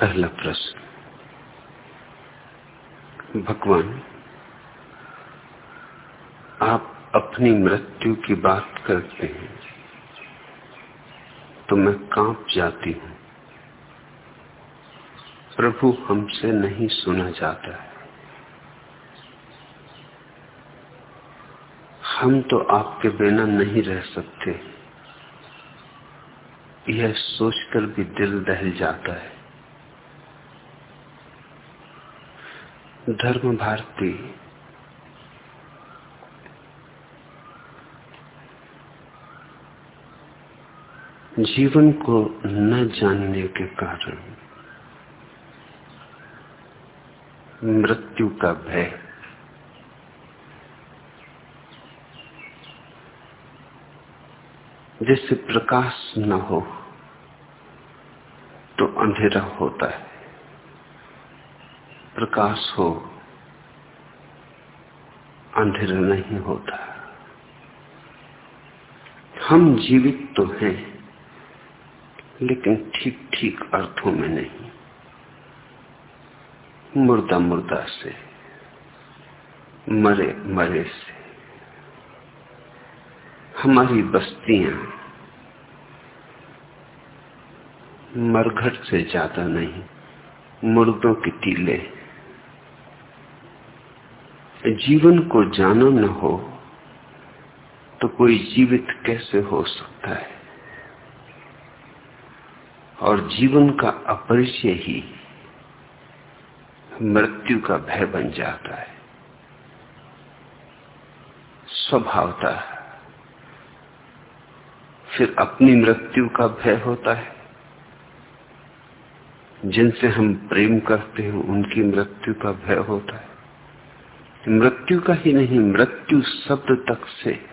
पहला प्रश्न। भगवान, आप अपनी मृत्यु की बात करते हैं तो मैं काँप जाती हूँ। प्रभु हमसे नहीं सुना जाता है। हम तो आपके बिना नहीं रह सकते। यह सोचकर भी दिल दहल जाता है। धर्म भारती। जीवन को न जानने के कारण मृत्यु का भय। जैसे प्रकाश न हो तो अंधेरा होता है। प्रकाश हो, अंधेरा नहीं होता। हम जीवित तो हैं, लेकिन ठीक ठीक अर्थों में नहीं। मुर्दा मुर्दा से मरे मरे से। हमारी बस्तियाँ मरघट से ज़्यादा नहीं, मुर्दों की टीले जीवन को जानो न हो तो कोई जीवित कैसे हो सकता है? और जीवन का अपरिचय ही मृत्यु का भय बन जाता है। स्वभावता फिर अपनी मृत्यु का भय होता है। जिनसे हम प्रेम करते हैं, उनकी मृत्यु का भय होता है। मृत्यु का ही नहीं, मृत्यु शब्द तक से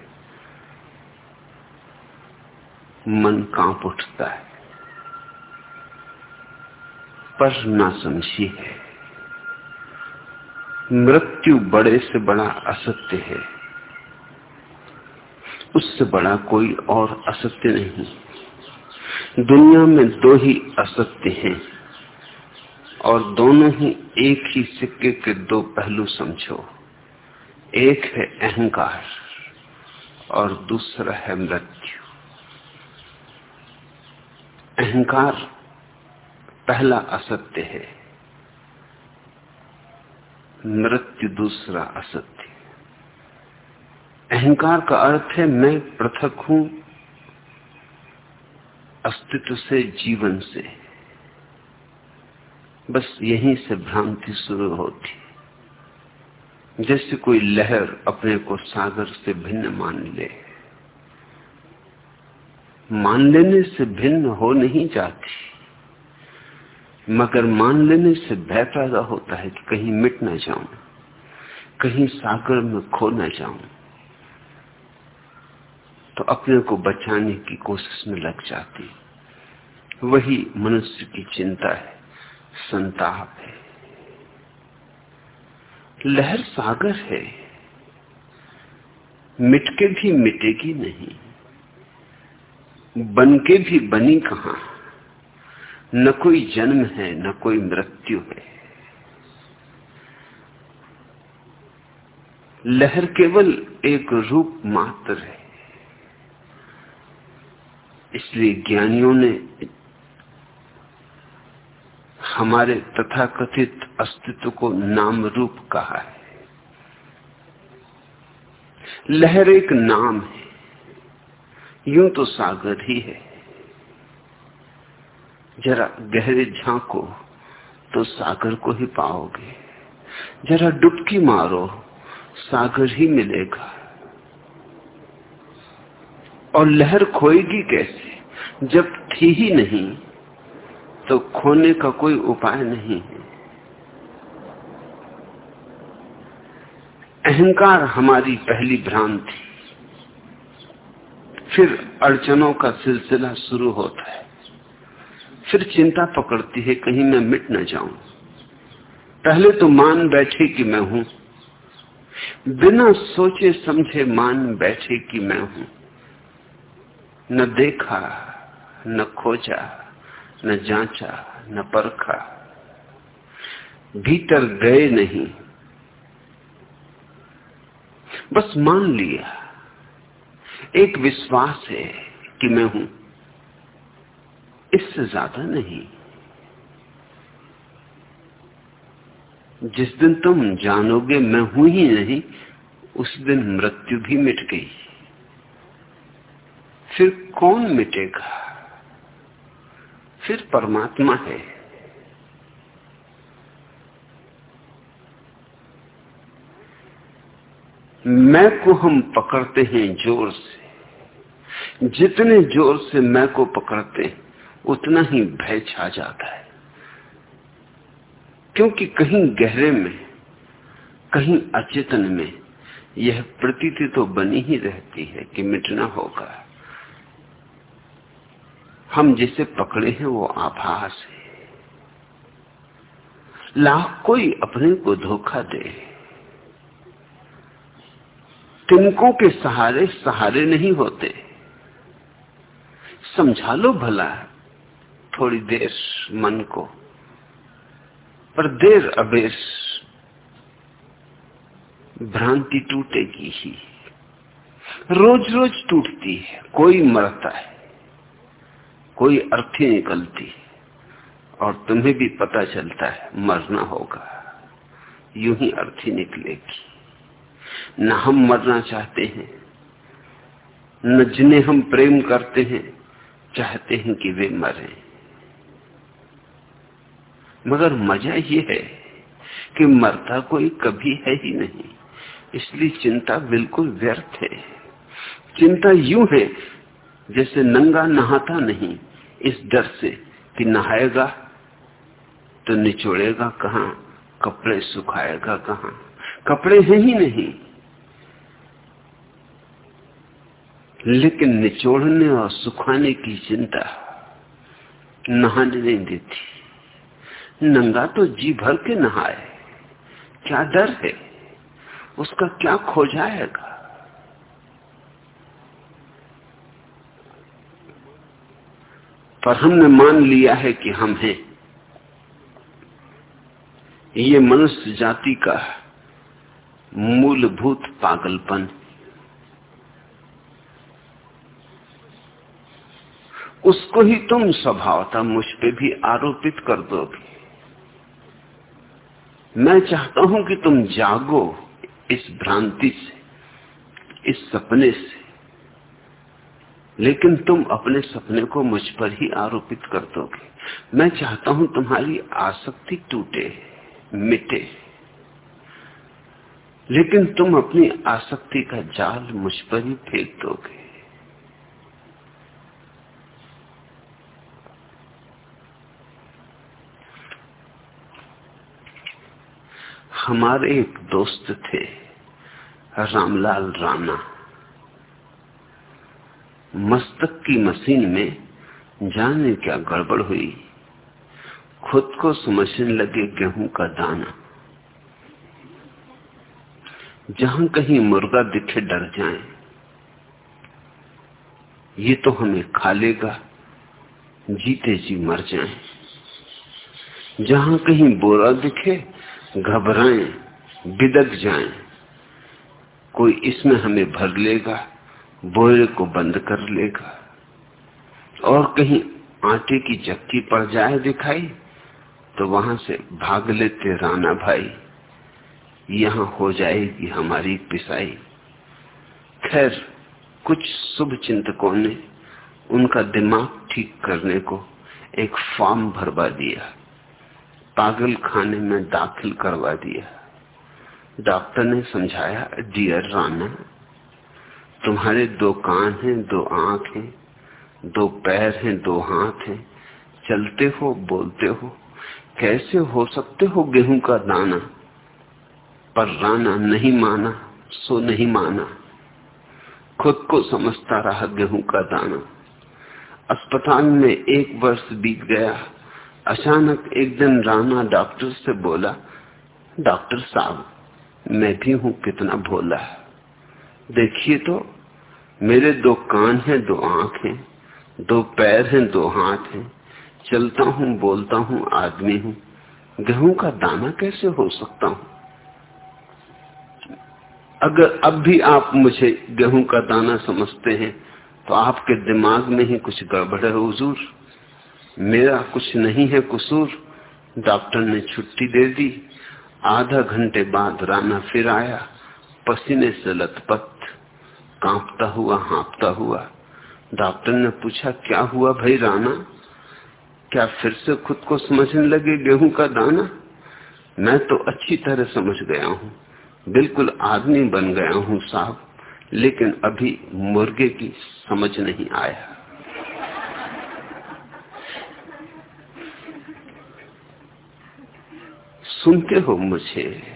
मन काँप उठता है। पर ना समझी है। मृत्यु बड़े से बड़ा असत्य है। उससे बड़ा कोई और असत्य नहीं। दुनिया में दो ही असत्य हैं और दोनों ही एक ही सिक्के के दो पहलू समझो। एक है अहंकार और दूसरा है मृत्यु। अहंकार पहला असत्य है, मृत्यु दूसरा असत्य। अहंकार का अर्थ है मैं पृथक हूँ, अस्तित्व से, जीवन से। बस यहीं से भ्रांति शुरू होती। जैसे कोई लहर अपने को सागर से भिन्न मान ले। मान लेने से भिन्न हो नहीं जाती। मगर मान लेने से भय पैदा होता है कि कहीं मिट ना जाऊँ, कहीं सागर में खो ना जाऊँ। तो अपने को बचाने की कोशिश में लग जाती। वही मनुष्य की चिंता है, संताप है। लहर सागर है। मिटके भी मिटेगी नहीं। बन के भी बनी कहा? न कोई जन्म है, न कोई मृत्यु है। लहर केवल एक रूप मात्र है। इसलिए ज्ञानियों ने हमारे तथाकथित अस्तित्व को नाम रूप कहा है। लहर एक नाम है, यूँ तो सागर ही है। जरा गहरे झांको तो सागर को ही पाओगे। जरा डुबकी मारो, सागर ही मिलेगा। और लहर खोएगी कैसे, जब थी ही नहीं तो खोने का कोई उपाय नहीं है। अहंकार हमारी पहली भ्रांति। फिर अड़चनों का सिलसिला शुरू होता है। फिर चिंता पकड़ती है, कहीं मैं मिट न जाऊँ। पहले तो मान बैठे कि मैं हूँ। बिना सोचे समझे मान बैठे कि मैं हूँ। न देखा, न खोजा न जांचा, न परखा, भीतर गए नहीं। बस मान लिया, एक विश्वास है कि मैं हूँ, इससे ज़्यादा नहीं। जिस दिन तुम जानोगे मैं हूँ ही नहीं, उस दिन मृत्यु भी मिट गई। फिर कौन मिटेगा? फिर परमात्मा है। मैं को हम पकड़ते हैं ज़ोर से। जितने ज़ोर से मैं को पकड़ते उतना ही भय छा जाता है। क्योंकि कहीं गहरे में, कहीं अचेतन में यह प्रतीति तो बनी ही रहती है कि मिटना होगा। हम जिसे पकड़े हैं, वो आभास है। लाख कोई अपने को धोखा दे। तिनकों के सहारे सहारे नहीं होते। समझा लो भला, थोड़ी देर मन को, पर देर अबेर भ्रांति टूटेगी ही। रोज रोज टूटती है, कोई मरता है। कोई अर्थी निकलती और तुम्हें भी पता चलता है, मरना होगा। यूँ ही अर्थी निकलेगी। न हम मरना चाहते हैं, न जिन्हें हम प्रेम करते हैं, चाहते हैं कि वे मरे। मगर मज़ा ये है कि मरता कोई कभी है ही नहीं। इसलिए चिंता बिल्कुल व्यर्थ है। चिंता यूँ है जैसे नंगा नहाता नहीं, इस डर से कि नहाएगा तो निचोड़ेगा कहा, कपड़े सुखाएगा कहा। कपड़े हैं ही नहीं, लेकिन निचोड़ने और सुखाने की चिंता नहाने नहीं देती। नंगा तो जी भर के नहाए, क्या डर है, उसका क्या खो जाएगा पर हमने मान लिया है कि हम हैं। ये मनुष्य जाति का मूलभूत पागलपन। उसको ही तुम स्वभावता मुझ पे भी आरोपित कर दोगे। मैं चाहता हूँ कि तुम जागो इस भ्रांति से, इस सपने से। लेकिन तुम अपने सपने को मुझ पर ही आरोपित कर दोगे। मैं चाहता हूँ तुम्हारी आसक्ति टूटे, मिटे। लेकिन तुम अपनी आसक्ति का जाल मुझ पर ही फेंक दोगे। हमारे एक दोस्त थे, रामलाल राणा। मस्तक की मशीन में जाने क्या गड़बड़ हुई? खुद को समझने लगे गेहूँ का दाना। जहाँ कहीं मुर्गा दिखे डर जाए। ये तो हमें खा लेगा, जीते जी मर जाए। जहाँ कहीं बोरा दिखे, घबराएँ बिदक जाएँ। कोई इसमें हमें भर लेगा। बोरे को बंद कर लेगा। और कहीं आटे की चक्की पड़ जाए दिखाई तो वहाँ से भाग लेते राना भाई। यहाँ हो जाएगी हमारी पिसाई। खैर, कुछ शुभ चिंतकों ने उनका दिमाग ठीक करने को एक फॉर्म भरवा दिया। पागल खाने में दाखिल करवा दिया। डॉक्टर ने समझाया, डियर राना तुम्हारे दो कान हैं, दो आँख हैं, दो पैर हैं, दो हाथ हैं। चलते हो, बोलते हो। कैसे हो सकते हो गेहूँ का दाना? पर राना नहीं माना, सो नहीं माना। खुद को समझता रहा गेहूँ का दाना। अस्पताल में एक वर्ष बीत गया। अचानक एक दिन राना डॉक्टर से बोला, डॉक्टर साहब, मैं भी हूँ, कितना भोला देखिए तो मेरे दो कान हैं, दो आँख हैं, दो पैर हैं, दो हाथ हैं। चलता हूँ, बोलता हूँ, आदमी हूँ। गेहूँ का दाना कैसे हो सकता हूँ? अगर अब भी आप मुझे गेहूँ का दाना समझते हैं तो आपके दिमाग में ही कुछ गड़बड़ है, हुजूर। मेरा कुछ नहीं है कसूर। डॉक्टर ने छुट्टी दे दी। आधा घंटे बाद राना फिर आया। पसीने से लथपथ। कांपता हुआ, हाँपता हुआ। डॉक्टर ने पूछा, क्या हुआ भाई राना क्या फिर से खुद को समझने लगे गेहूँ का दाना? मैं तो अच्छी तरह समझ गया हूँ। बिल्कुल आदमी बन गया हूँ साहब, लेकिन अभी मुर्गे की समझ नहीं आया। सुनते हो मुझे।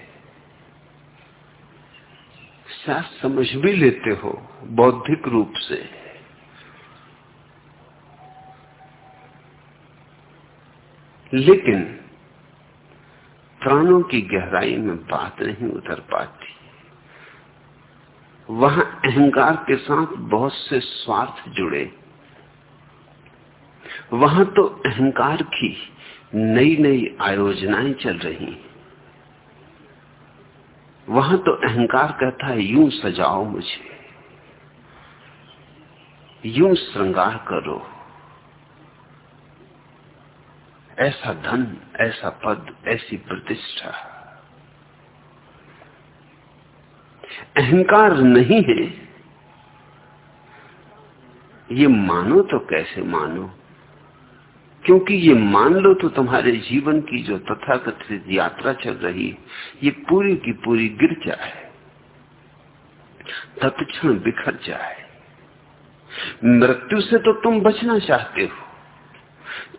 शायद समझ भी लेते हो, बौद्धिक रूप से। लेकिन प्राणों की गहराई में बात नहीं उतर पाती। वहाँ अहंकार के साथ बहुत से स्वार्थ जुड़े। वहाँ तो अहंकार की नई नई आयोजनाएँ चल रही वहाँ तो अहंकार कहता है, यूँ सजाओ मुझे। यूँ श्रृंगार करो। ऐसा धन, ऐसा पद, ऐसी प्रतिष्ठा। अहंकार नहीं है। ये मानो तो कैसे मानो? क्योंकि ये मान लो तो तुम्हारे जीवन की जो तथाकथित यात्रा चल रही है, ये पूरी की पूरी गिर जाए, तत्क्षण बिखर जाए। मृत्यु से तो तुम बचना चाहते हो।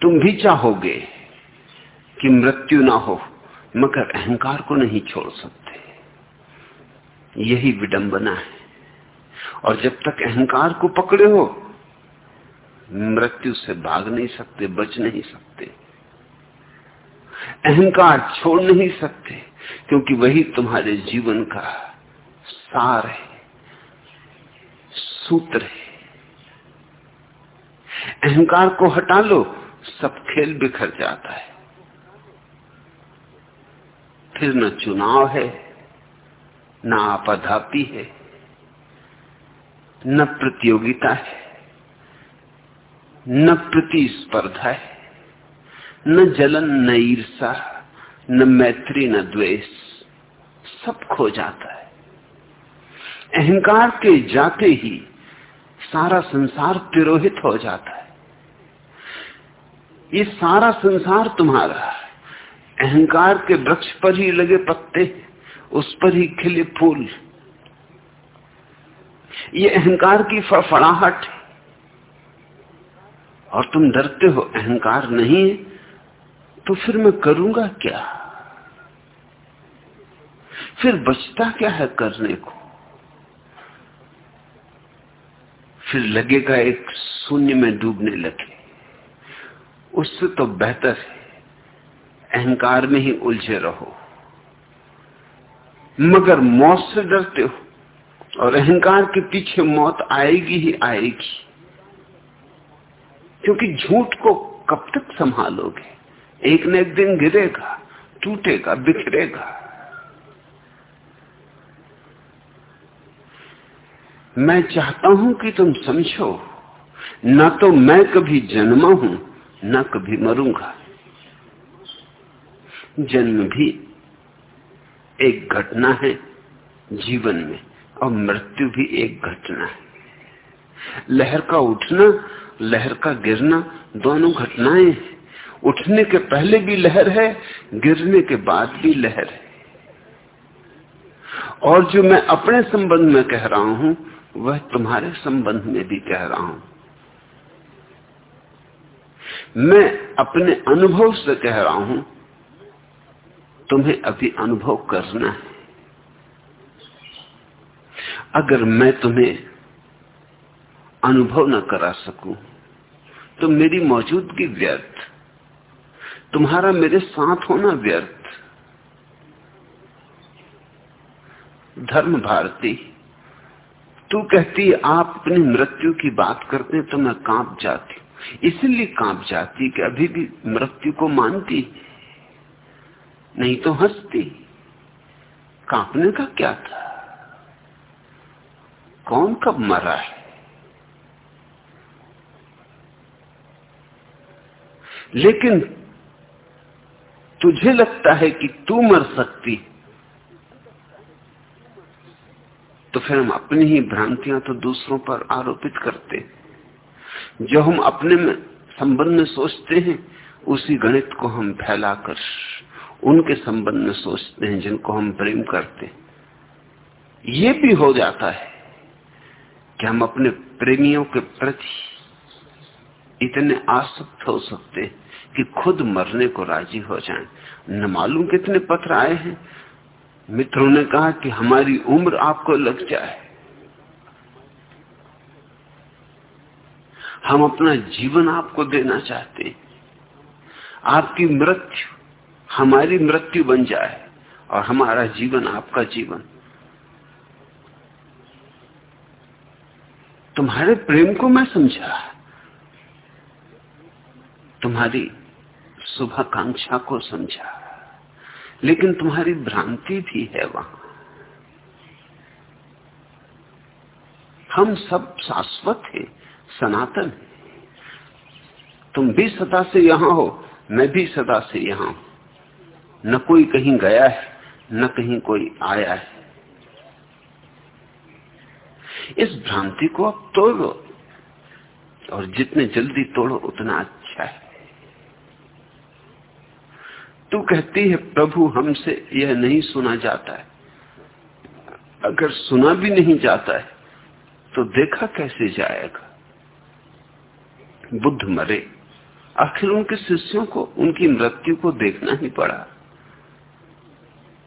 तुम भी चाहोगे कि मृत्यु ना हो, मगर अहंकार को नहीं छोड़ सकते। यही विडंबना है। और जब तक अहंकार को पकड़े हो मृत्यु से भाग नहीं सकते, बच नहीं सकते। अहंकार छोड़ नहीं सकते, क्योंकि वही तुम्हारे जीवन का सार है, सूत्र है। अहंकार को हटा लो, सब खेल बिखर जाता है। फिर न चुनाव है, न आपाधापी है, न प्रतियोगिता है। न प्रतिस्पर्धा है, न जलन, न ईर्षा, न मैत्री, न द्वेष, सब खो जाता है। अहंकार के जाते ही सारा संसार तिरोहित हो जाता है। ये सारा संसार तुम्हारा अहंकार के वृक्ष पर ही लगे पत्ते उस पर ही खिले फूल। ये अहंकार की फड़फड़ाहट है। और तुम डरते हो, अहंकार नहीं है तो फिर मैं करूँगा क्या? फिर बचता क्या है करने को? फिर लगेगा एक शून्य में डूबने लगे। उससे तो बेहतर है, अहंकार में ही उलझे रहो। मगर मौत से डरते हो, और अहंकार के पीछे मौत आएगी ही आएगी। क्योंकि झूठ को कब तक संभालोगे? एक न एक दिन गिरेगा, टूटेगा, बिखरेगा। मैं चाहता हूँ कि तुम समझो, न तो मैं कभी जन्मा हूँ, न कभी मरूँगा। जन्म भी एक घटना है जीवन में, और मृत्यु भी एक घटना है। लहर का उठना लहर का गिरना दोनों घटनाएँ हैं। उठने के पहले भी लहर है, गिरने के बाद भी लहर है। और जो मैं अपने संबंध में कह रहा हूँ, वह तुम्हारे संबंध में भी कह रहा हूँ। मैं अपने अनुभव से कह रहा हूँ, तुम्हें अभी अनुभव करना है। अगर मैं तुम्हें अनुभव न करा सकूँ। तो मेरी मौजूदगी व्यर्थ। तुम्हारा मेरे साथ होना व्यर्थ। धर्म भारती, तू कहती, आप अपनी मृत्यु की बात करते तो मैं काँप जाती इसलिए काँप जाती कि अभी भी मृत्यु को मानती। नहीं तो हंसती। कांपने का क्या था? कौन कब मरा है? लेकिन तुझे लगता है कि तू मर सकती? तो फिर हम अपनी ही भ्रांतियाँ तो दूसरों पर आरोपित करते जो हम अपने में संबंध में सोचते हैं, उसी गणित को हम फैलाकर, उनके संबंध में सोचते हैं, जिनको हम प्रेम करते ये भी हो जाता है कि हम अपने प्रेमियों के प्रति इतने आसक्त हो सकते कि खुद मरने को राज़ी हो जाएँ। न मालूम कितने पत्र आए हैं। मित्रों ने कहा कि हमारी उम्र आपको लग जाए। हम अपना जीवन आपको देना चाहते आपकी मृत्यु, हमारी मृत्यु बन जाए और हमारा जीवन आपका जीवन। तुम्हारे प्रेम को मैं समझा। तुम्हारी शुभाकांक्षा को समझा। लेकिन तुम्हारी भ्रांति भी है वहाँ। हम सब शाश्वत है, सनातन है। तुम भी सदा से यहाँ हो, मैं भी सदा से यहाँ हूँ। न कोई कहीं गया है, न कहीं कोई आया है। इस भ्रांति को अब तोड़ो, और जितने जल्दी तोड़ो, उतना अच्छा है। तू कहती है, प्रभु, हमसे यह नहीं सुना जाता है। अगर सुना भी नहीं जाता है तो देखा कैसे जाएगा? बुद्ध मरे। आखिर उनके शिष्यों को, उनकी मृत्यु को देखना ही पड़ा।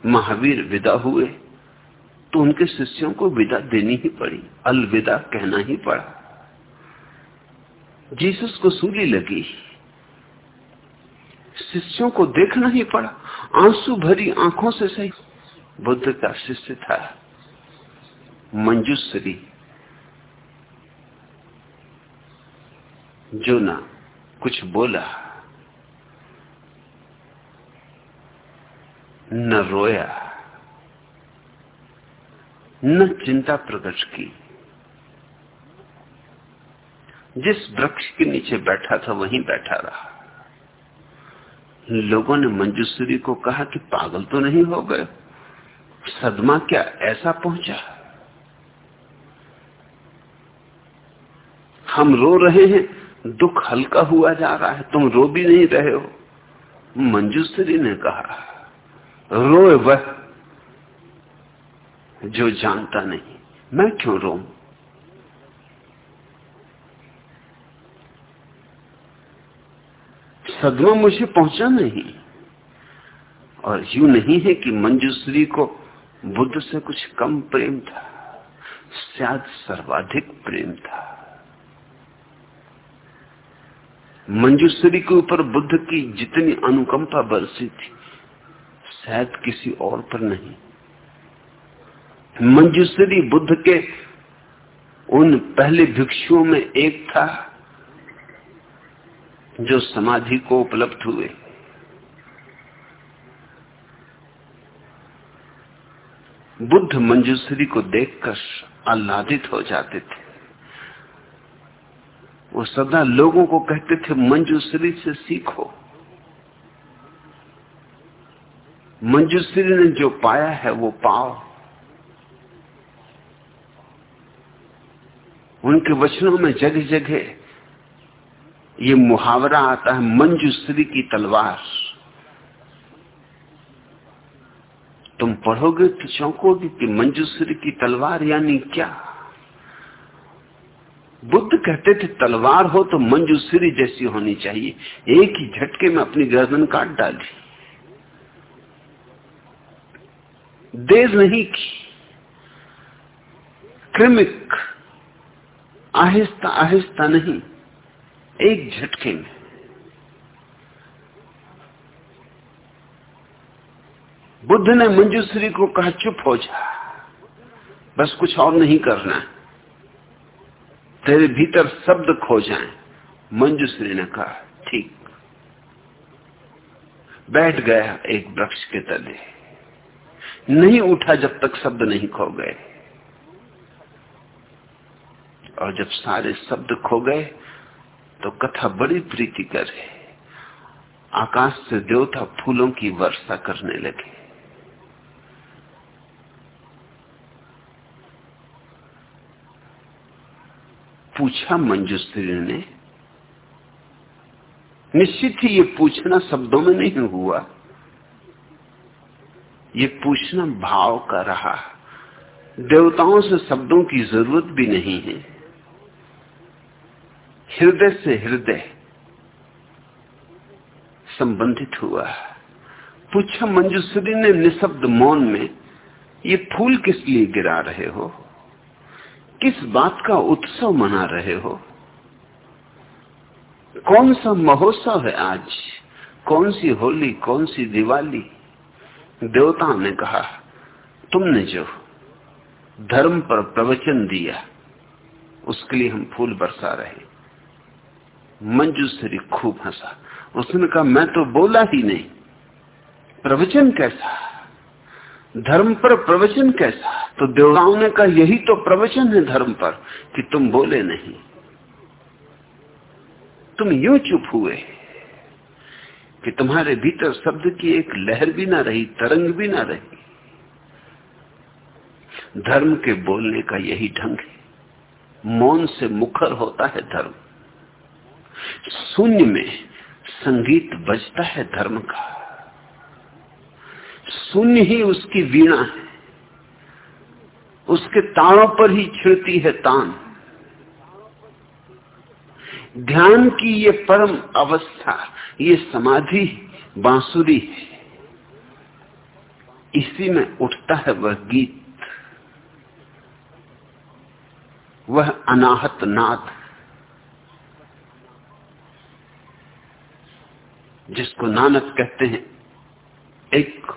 महावीर विदा हुए तो उनके शिष्यों को विदा देनी ही पड़ी, अलविदा कहना ही पड़ा। जीसस को सूली लगी। शिष्यों को देखना ही पड़ा। आँसू भरी आँखों से सही। बुद्ध का शिष्य था मंजूश्री। जो ना कुछ बोला, न रोया, न चिंता प्रकट की। जिस वृक्ष के नीचे बैठा था, वहीं बैठा रहा। लोगों ने मंजूश्री को कहा कि पागल तो नहीं हो गए। सदमा क्या ऐसा पहुँचा? हम रो रहे हैं, दुख हल्का हुआ जा रहा है, तुम रो भी नहीं रहे हो। मंजूश्री ने कहा, रोए वह जो जानता नहीं, मैं क्यों रो सदमा मुझे पहुँचा नहीं। और यू नहीं है कि मंजूश्री को बुद्ध से कुछ कम प्रेम था, शायद सर्वाधिक प्रेम था। मंजूश्री के ऊपर बुद्ध की जितनी अनुकंपा बरसी थी, शायद किसी और पर नहीं। मंजूश्री बुद्ध के उन पहले भिक्षुओं में एक था जो समाधि को उपलब्ध हुए। बुद्ध मंजूश्री को देखकर आह्लादित हो जाते थे। वो सदा लोगों को कहते थे, मंजूश्री से सीखो। मंजूश्री ने जो पाया है, वो पाओ। उनके वचनों में जगह जगह ये मुहावरा आता है मंजूश्री की तलवार। तुम पढ़ोगे तो चौंकोगे कि मंजूश्री की तलवार यानी क्या? बुद्ध कहते थे, तलवार हो तो मंजूश्री जैसी होनी चाहिए। एक ही झटके में अपनी गर्दन काट डाली। देर नहीं की। क्रमिक आहिस्ता आहिस्ता नहीं। एक झटके में। बुद्ध ने मंजूश्री को कहा, चुप हो जा। बस कुछ और नहीं करना। तेरे भीतर शब्द खो जाए। मंजूश्री ने कहा, ठीक। बैठ गया एक वृक्ष के तले। नहीं उठा जब तक शब्द नहीं खो गए। और जब सारे शब्द खो गए तो कथा बड़ी प्रीतिकर है आकाश से देवता फूलों की वर्षा करने लगे। पूछा मंजूश्री ने, निश्चित ही ये पूछना शब्दों में नहीं हुआ। ये पूछना भाव का रहा। देवताओं से शब्दों की ज़रूरत भी नहीं है। हृदय से हृदय संबंधित हुआ। पूछा मंजूश्री ने निशब्द मौन में, ये फूल किस लिए गिरा रहे हो? किस बात का उत्सव मना रहे हो? कौन सा महोत्सव है आज? कौन सी होली, कौन सी दिवाली? देवता ने कहा, तुमने जो धर्म पर प्रवचन दिया, उसके लिए हम फूल बरसा रहे मंजूश्री खूब हंसा। उसने कहा, मैं तो बोला ही नहीं। प्रवचन कैसा? धर्म पर प्रवचन कैसा? तो देवताओं ने कहा, यही तो प्रवचन है धर्म पर, कि तुम बोले नहीं। तुम यूँ चुप हुए कि तुम्हारे भीतर शब्द की एक लहर भी ना रही, तरंग भी ना रही। धर्म के बोलने का यही ढंग है। मौन से मुखर होता है धर्म। शून्य में संगीत बजता है धर्म का। शून्य ही उसकी वीणा है। उसके तारों पर ही छिड़ती है तान। ध्यान की ये परम अवस्था, ये समाधि बांसुरी है। इसी में उठता है वह गीत। वह अनाहत नाद जिसको नानक कहते हैं, एक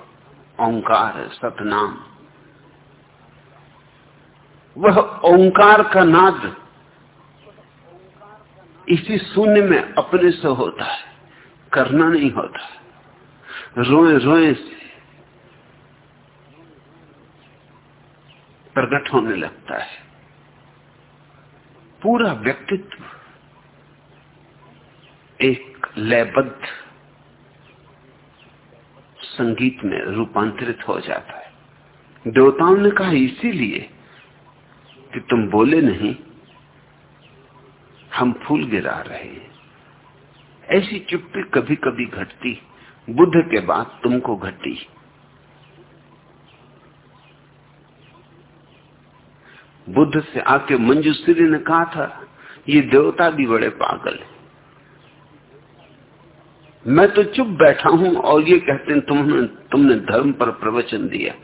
ओंकार है, सतनाम। वह ओंकार का नाद इसी शून्य में अपने से होता है, करना नहीं होता रोए रोए से प्रकट होने लगता है। पूरा व्यक्तित्व एक लयबद्ध संगीत में रूपांतरित हो जाता है। देवताओं ने कहा, इसीलिए कि तुम बोले नहीं, हम फूल गिरा रहे हैं। ऐसी चुप्पी कभी कभी घटती, बुद्ध के बाद तुमको घटी। बुद्ध से आके मंजूश्री ने कहा था, ये देवता भी बड़े पागल है। मैं तो चुप बैठा हूँ और ये कहते हैं, तुमने तुमने धर्म पर प्रवचन दिया।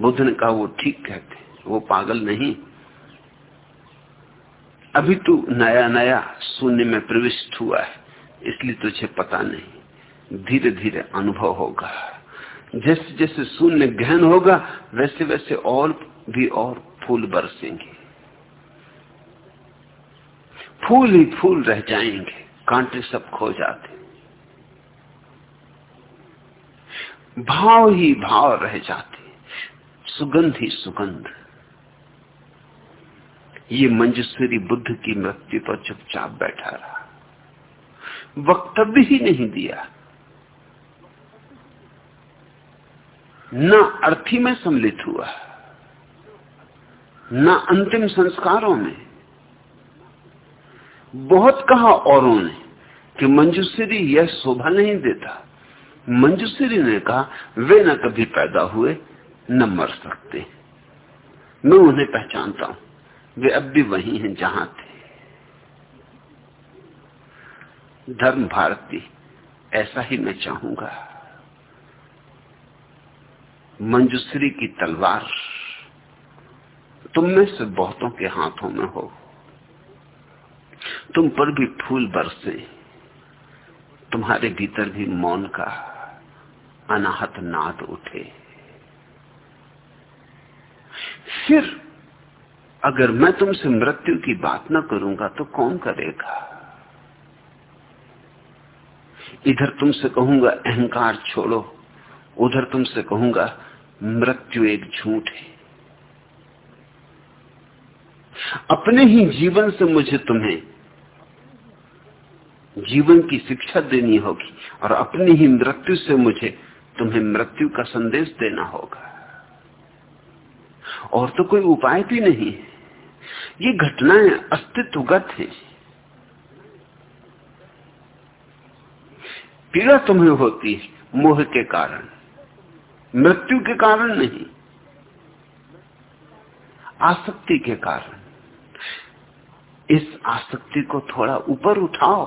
बुद्ध ने कहा, वो ठीक कहते वो पागल नहीं। अभी तू नया नया शून्य में प्रविष्ट हुआ है, इसलिए तुझे पता नहीं। धीरे धीरे अनुभव होगा। जैसे जैसे शून्य गहन होगा वैसे वैसे और भी और फूल बरसेंगे। फूल ही फूल रह जाएँगे, कांटे सब खो जाते भाव ही भाव रह जाते सुगंध ही सुगंध। ये मंजूश्वरी बुद्ध की मृत्यु पर चुपचाप बैठा रहा। वक्तव्य ही नहीं दिया। न अर्थी में सम्मिलित हुआ। न अंतिम संस्कारों में। बहुत कहा औरों ने कि मंजूश्री यह शोभा नहीं देता। मंजूश्री ने कहा, वे न कभी पैदा हुए, न मर सकते। मैं उन्हें पहचानता हूँ। वे अब भी वही हैं जहाँ थे। धर्म भारती, ऐसा ही मैं चाहूँगा। मंजूश्री की तलवार, तुम में से बहुतों के हाथों में हो। तुम पर भी फूल बरसे, तुम्हारे भीतर भी मौन का अनाहत नाद उठे। फिर अगर मैं तुमसे मृत्यु की बात न करूँगा तो कौन करेगा? इधर तुमसे कहूँगा, अहंकार छोड़ो। उधर तुमसे कहूँगा, मृत्यु एक झूठ है। अपने ही जीवन से मुझे तुम्हें जीवन की शिक्षा देनी होगी और अपनी ही मृत्यु से मुझे तुम्हें मृत्यु का संदेश देना होगा। और तो कोई उपाय भी नहीं है। ये घटनाएँ अस्तित्वगत हैं। पीड़ा तुम्हें होती है मोह के कारण, मृत्यु के कारण नहीं, आसक्ति के कारण। इस आसक्ति को थोड़ा ऊपर उठाओ,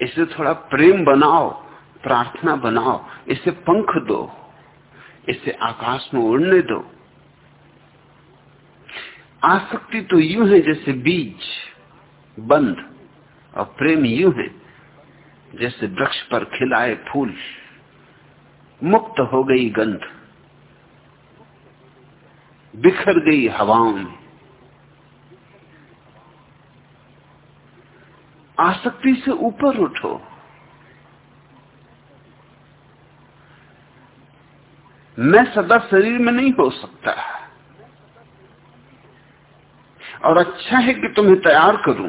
इसे थोड़ा प्रेम बनाओ प्रार्थना बनाओ इसे पंख दो इसे आकाश में उड़ने दो। आसक्ति तो यूँ है जैसे बीज, बंद, और प्रेम यूँ है जैसे वृक्ष पर खिलाए फूल। मुक्त हो गई गंध, बिखर गई हवाओं में। आसक्ति से ऊपर उठो मैं सदा शरीर में नहीं हो सकता। और अच्छा है कि तुम्हें तैयार करूँ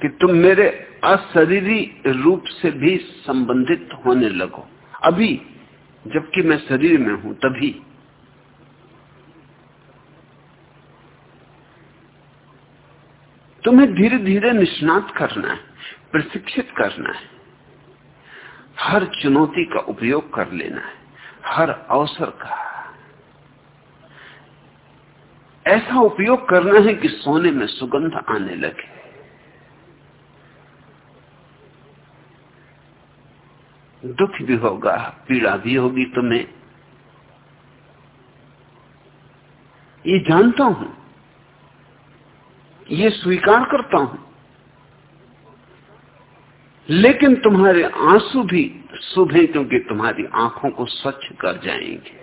कि तुम मेरे अशरीरी रूप से भी संबंधित होने लगो। अभी जबकि मैं शरीर में हूँ, तभी। तुम्हें धीरे धीरे निष्णात करना है, प्रशिक्षित करना है। हर चुनौती का उपयोग कर लेना है, हर अवसर का। ऐसा उपयोग करना है कि सोने में सुगंध आने लगे। दुख भी होगा, पीड़ा भी होगी तुम्हें। ये जानता हूँ, ये स्वीकार करता हूँ। लेकिन तुम्हारे आँसू भी शुभ है क्योंकि तुम्हारी आँखों को स्वच्छ कर जाएँगे।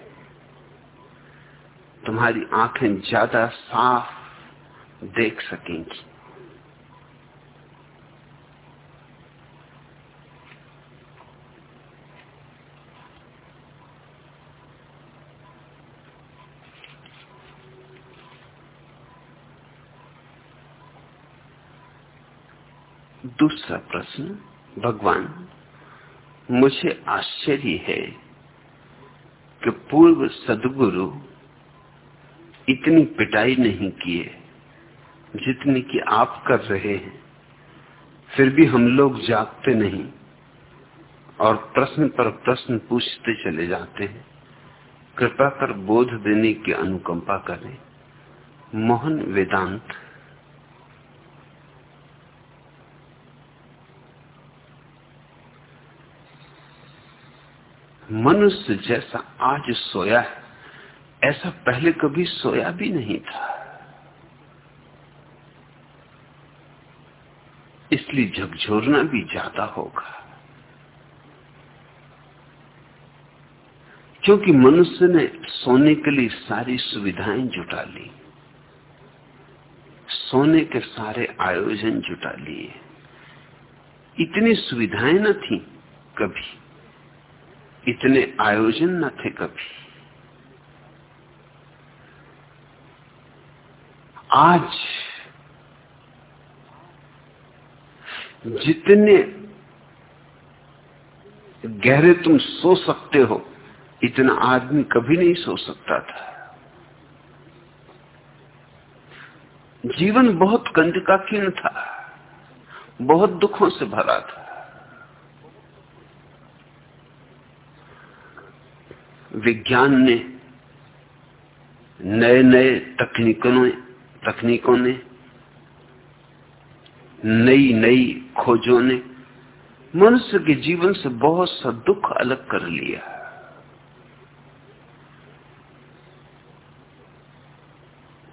तुम्हारी आँखें ज़्यादा साफ़ देख सकेंगी। दूसरा प्रश्न भगवान, मुझे आश्चर्य है कि पूर्व सदगुरु इतनी पिटाई नहीं किए जितनी कि आप कर रहे हैं। फिर भी हम लोग जागते नहीं और प्रश्न पर प्रश्न पूछते चले जाते हैं। कृपा कर बोध देने की अनुकंपा करें। मोहन वेदांत मनुष्य जैसा आज सोया है, ऐसा पहले कभी सोया भी नहीं था। इसलिए झकझोरना भी ज़्यादा होगा, क्योंकि मनुष्य ने सोने के लिए सारी सुविधाएँ जुटा ली, सोने के सारे आयोजन जुटा लिए, इतनी सुविधाएँ न थी कभी। इतने आयोजन न थे कभी। आज जितने गहरे तुम सो सकते हो, इतना आदमी कभी नहीं सो सकता था। जीवन बहुत कंटकाकीर्ण था, बहुत दुखों से भरा था। विज्ञान ने नए नए तकनीकों ने तकनीकों ने नई नई खोजों ने मनुष्य के जीवन से बहुत सा दुख अलग कर लिया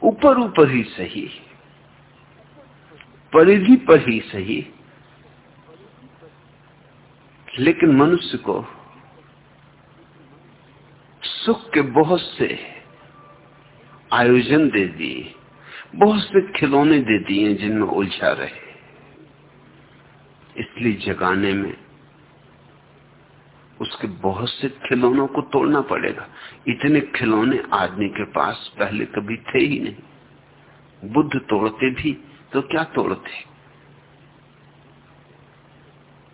ऊपर ऊपर ही सही, परिधि पर ही सही, लेकिन मनुष्य को सुख के बहुत से आयोजन दे दिए, बहुत से खिलौने दे दिए जिनमें उलझा रहे। इसलिए जगाने में उसके बहुत से खिलौनों को तोड़ना पड़ेगा। इतने खिलौने आदमी के पास पहले कभी थे ही नहीं। बुद्ध तोड़ते भी तो क्या तोड़ते?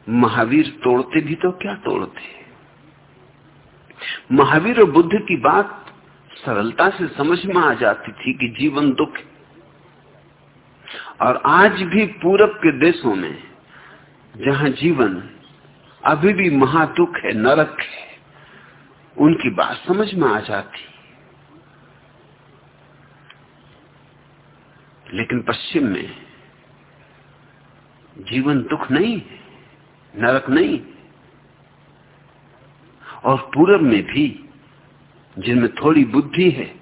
महावीर तोड़ते भी तो क्या तोड़ते? महावीर और बुद्ध की बात सरलता से समझ में आ जाती थी कि जीवन दुख और आज भी पूरब के देशों में, जहाँ जीवन अभी भी महादुख है, नरक है, उनकी बात समझ में आ जाती। लेकिन पश्चिम में जीवन दुख नहीं है, नरक नहीं और पूरब में भी जिनमें थोड़ी बुद्धि है,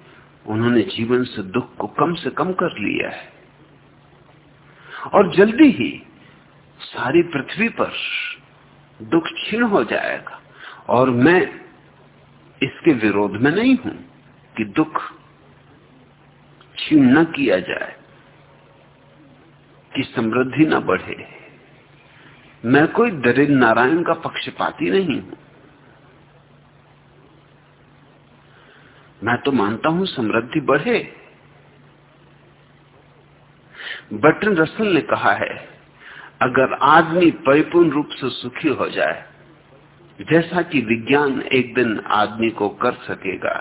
उन्होंने जीवन से दुख को कम से कम कर लिया है। और जल्दी ही सारी पृथ्वी पर दुख क्षीण हो जाएगा। और मैं इसके विरोध में नहीं हूँ कि दुख क्षीण न किया जाए, कि समृद्धि न बढ़े। मैं कोई दरिद्र नारायण का पक्षपाती नहीं हूँ। मैं तो मानता हूँ समृद्धि बढ़े। बटन रसल ने कहा है, अगर आदमी परिपूर्ण रूप से सुखी हो जाए, जैसा कि विज्ञान एक दिन आदमी को कर सकेगा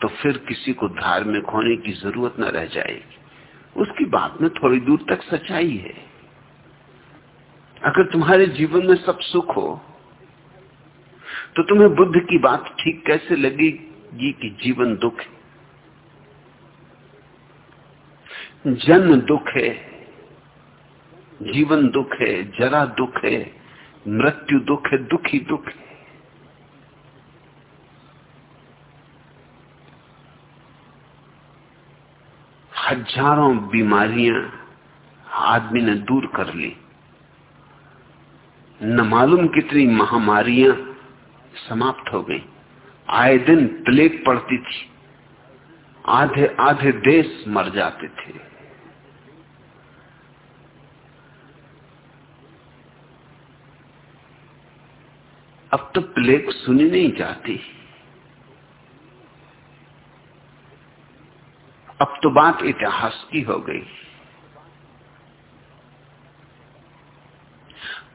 तो फिर किसी को धार्मिक होने की ज़रूरत न रह जाएगी। उसकी बात में थोड़ी दूर तक सच्चाई है। अगर तुम्हारे जीवन में सब सुख हो तो तुम्हें बुद्ध की बात ठीक कैसे लगेगी कि जीवन दुख है। जन्म दुख है, जीवन दुख है, जरा दुख है, मृत्यु दुख है, दुखी दुख है। हज़ारों बीमारियाँ आदमी ने दूर कर ली। न मालूम कितनी महामारियाँ समाप्त हो गई। आए दिन प्लेग पड़ती थी। आधे आधे देश मर जाते थे। अब तो प्लेग सुनी नहीं जाती। अब तो बात इतिहास की हो गई।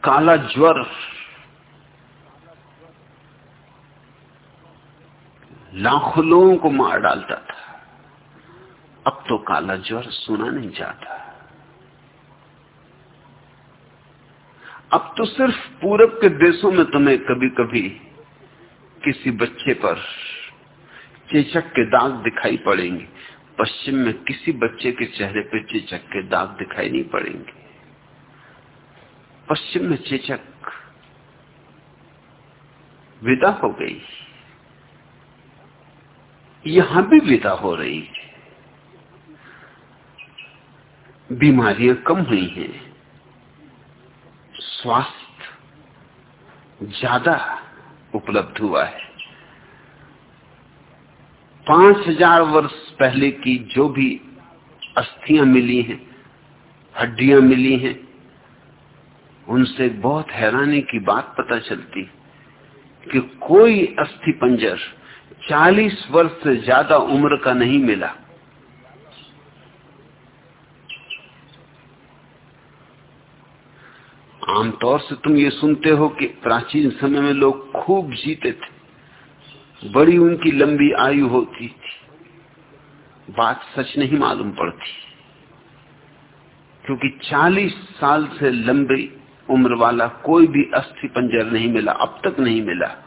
काला ज्वर लाखों लोगों को मार डालता था। अब तो काला ज्वर सुना नहीं जाता। अब तो सिर्फ़ पूरब के देशों में तुम्हें कभी कभी किसी बच्चे पर चेचक के दाग दिखाई पड़ेंगे। पश्चिम में किसी बच्चे के चेहरे पर चेचक के दाग दिखाई नहीं पड़ेंगे। पश्चिम में चेचक विदा हो गई। यहाँ भी विदा हो रही है। बीमारियाँ कम हुई हैं। स्वास्थ्य ज़्यादा उपलब्ध हुआ है। पाँच हज़ार वर्ष पहले की जो भी अस्थियाँ मिली हैं, हड्डियाँ मिली हैं, उनसे बहुत हैरानी की बात पता चलती कि कोई अस्थि पंजर 40 वर्ष से ज़्यादा उम्र का नहीं मिला। आमतौर से तुम ये सुनते हो कि प्राचीन समय में लोग खूब जीते थे। बड़ी उनकी लंबी आयु होती थी। बात सच नहीं मालूम पड़ती। क्योंकि 40 साल से लंबी उम्र वाला कोई भी अस्थि पंजर नहीं मिला, अब तक नहीं मिला।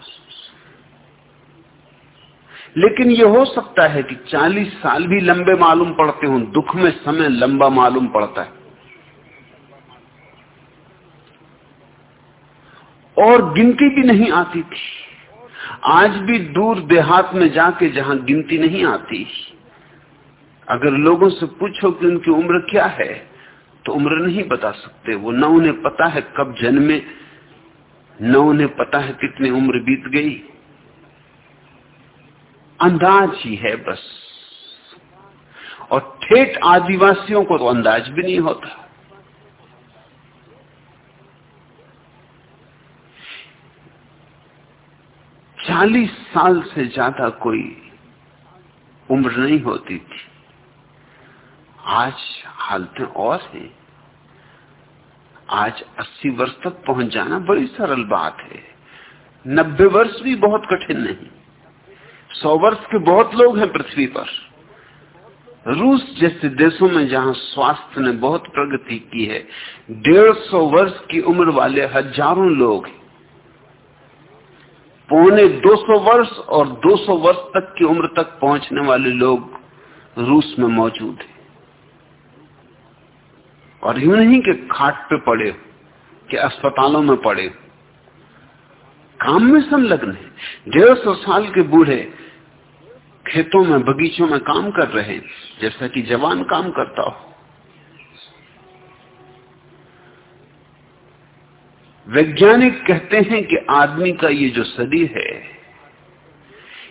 लेकिन यह हो सकता है कि 40 साल भी लंबे मालूम पड़ते हो, दुख में समय लंबा मालूम पड़ता है। और गिनती भी नहीं आती थी। आज भी दूर देहात में जाके जहाँ गिनती नहीं आती, अगर लोगों से पूछो कि उनकी उम्र क्या है तो उम्र नहीं बता सकते। वो न उन्हें पता है कब जन्मे, न उन्हें पता है कितनी उम्र बीत गई। अंदाज ही है बस। और ठेठ आदिवासियों को तो अंदाज भी नहीं होता। चालीस साल से ज़्यादा कोई उम्र नहीं होती थी। आज हालतें और हैं। आज 80 वर्ष तक पहुँच जाना बड़ी सरल बात है। 90 वर्ष भी बहुत कठिन नहीं। 100 वर्ष के बहुत लोग हैं पृथ्वी पर। रूस जैसे देशों में जहाँ स्वास्थ्य ने बहुत प्रगति की है, डेढ़ सौ वर्ष की उम्र वाले हज़ारों लोग पौने 200 वर्ष और 200 वर्ष तक की उम्र तक पहुँचने वाले लोग रूस में मौजूद हैं। और यूँ नहीं कि खाट पे पड़े कि अस्पतालों में पड़े काम में संलग्न है। डेढ़ सौ साल के बूढ़े खेतों में, बगीचों में काम कर रहे हैं, जैसा कि जवान काम करता हो। वैज्ञानिक कहते हैं कि आदमी का ये जो शरीर है,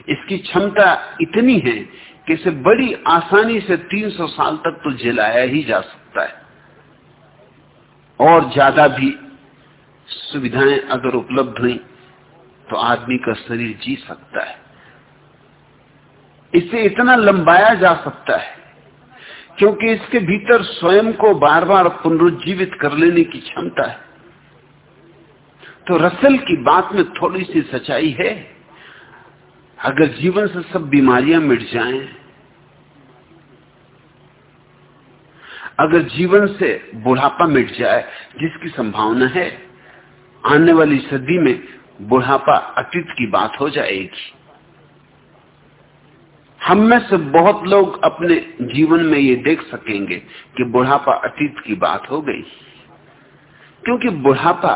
इसकी क्षमता इतनी है कि इसे बड़ी आसानी से 300 साल तक तो जलाया ही जा सकता है। और ज़्यादा भी सुविधाएँ अगर उपलब्ध हुई तो आदमी का शरीर जी सकता है। इसे इतना लंबाया जा सकता है क्योंकि इसके भीतर स्वयं को बार बार पुनरुज्जीवित कर लेने की क्षमता है। तो रसल की बात में थोड़ी सी सच्चाई है अगर जीवन से सब बीमारियाँ मिट जाएँ, अगर जीवन से बुढ़ापा मिट जाए जिसकी संभावना है आने वाली सदी में बुढ़ापा अतीत की बात हो जाएगी। हम में से बहुत लोग अपने जीवन में ये देख सकेंगे कि बुढ़ापा अतीत की बात हो गई। क्योंकि बुढ़ापा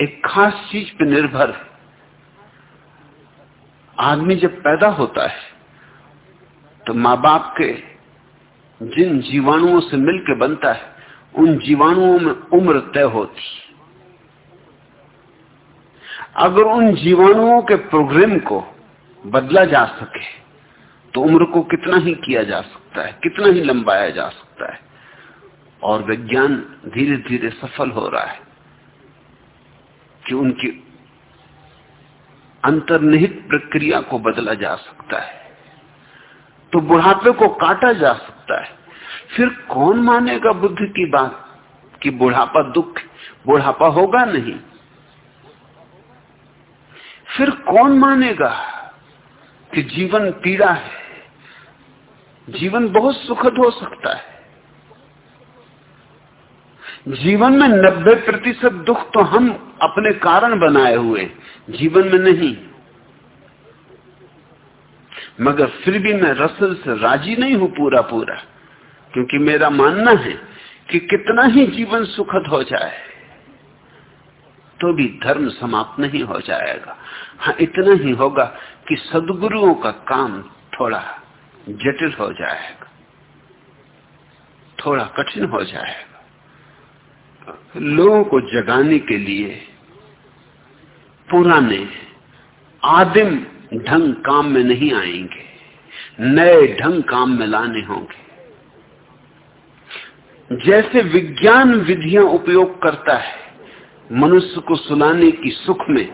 एक खास चीज़ पर निर्भर आदमी जब पैदा होता है तो माँ बाप के जिन जीवाणुओं से मिलकर बनता है, उन जीवाणुओं में उम्र तय होती। अगर उन जीवाणुओं के प्रोग्राम को बदला जा सके तो उम्र को कितना ही किया जा सकता है, कितना ही लंबाया जा सकता है। और विज्ञान धीरे धीरे सफल हो रहा है कि उनकी अंतर्निहित प्रक्रिया को बदला जा सकता है तो बुढ़ापे को काटा जा सकता है। फिर कौन मानेगा बुद्ध की बात कि बुढ़ापा दुख बुढ़ापा होगा नहीं? फिर कौन मानेगा कि जीवन पीड़ा है। जीवन बहुत सुखद हो सकता है। जीवन में नब्बे प्रतिशत दुख तो हम अपने कारण बनाए हुए जीवन में नहीं। मगर फिर भी मैं रसल से राज़ी नहीं हूँ पूरा पूरा क्योंकि मेरा मानना है कि कितना ही जीवन सुखद हो जाए तो भी धर्म समाप्त नहीं हो जाएगा। हाँ इतना ही होगा कि सदगुरुओं का काम थोड़ा जटिल हो जाएगा। थोड़ा कठिन हो जाएगा। लोगों को जगाने के लिए पुराने, आदिम ढंग काम में नहीं आएँगे। नए ढंग काम में लाने होंगे। जैसे विज्ञान विधियाँ उपयोग करता है मनुष्य को सुलाने की सुख में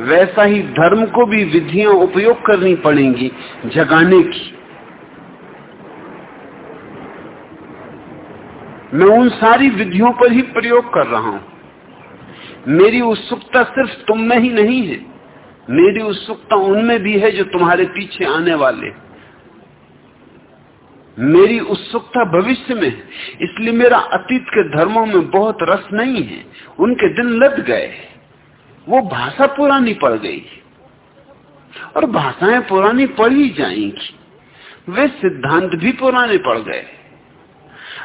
वैसा ही धर्म को भी विधियाँ उपयोग करनी पड़ेंगी, जगाने की। मैं उन सारी विधियों पर ही प्रयोग कर रहा हूँ। मेरी उत्सुकता सिर्फ़ तुम में ही नहीं है। मेरी उत्सुकता उनमें भी है जो तुम्हारे पीछे आने वाले मेरी उत्सुकता भविष्य में है। इसलिए मेरा अतीत के धर्मों में बहुत रस नहीं है। उनके दिन लद गए वो भाषा पुरानी पड़ गई और भाषाएँ पुरानी पड़ ही जाएँगी। वे सिद्धांत भी पुराने पड़ गए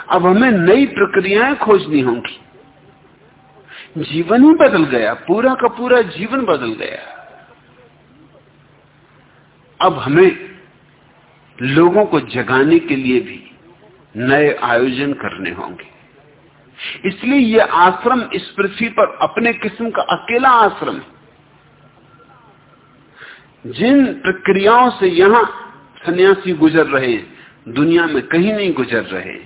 अब हमें नई प्रक्रियाएँ खोजनी होंगी। जीवन ही बदल गया। पूरा का पूरा जीवन बदल गया। अब हमें लोगों को जगाने के लिए भी नए आयोजन करने होंगे। इसलिए यह आश्रम इस पृथ्वी पर अपने किस्म का अकेला आश्रम है। जिन प्रक्रियाओं से यहाँ सन्यासी गुजर रहे हैं, दुनिया में कहीं नहीं गुजर रहे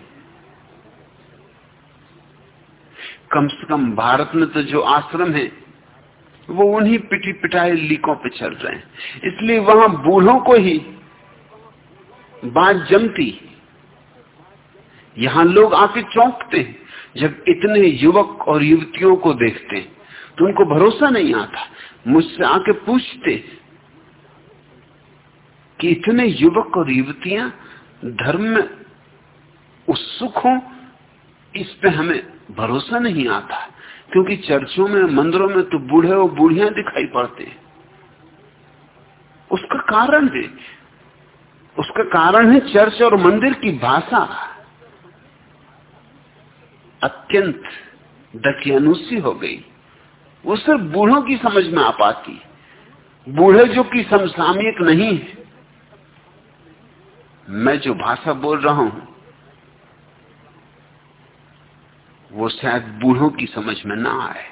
कम से कम भारत में तो जो आश्रम है, वो उन्हीं पिटी पिटाए लीकों पे चल रहे हैं। इसलिए वहाँ बूढ़ों को ही बात जमती यहाँ लोग आके चौंकते हैं। जब इतने युवक और युवतियों को देखते हैं तो उनको भरोसा नहीं आता। मुझसे आके पूछते कि इतने युवक और युवतियाँ धर्म में उत्सुक हो, इस पे हमें भरोसा नहीं आता। क्योंकि चर्चों में, मंदिरों में तो बूढ़े और बूढ़िया दिखाई पड़ते हैं। उसका कारण है उसका कारण है चर्च और मंदिर की भाषा। अत्यंत दकियानुसी हो गई। वो सिर्फ़ बूढ़ों की समझ में आ पाती। बूढ़े जो कि समसामयिक नहीं है। मैं जो भाषा बोल रहा हूँ, वो शायद बूढ़ों की समझ में ना आए।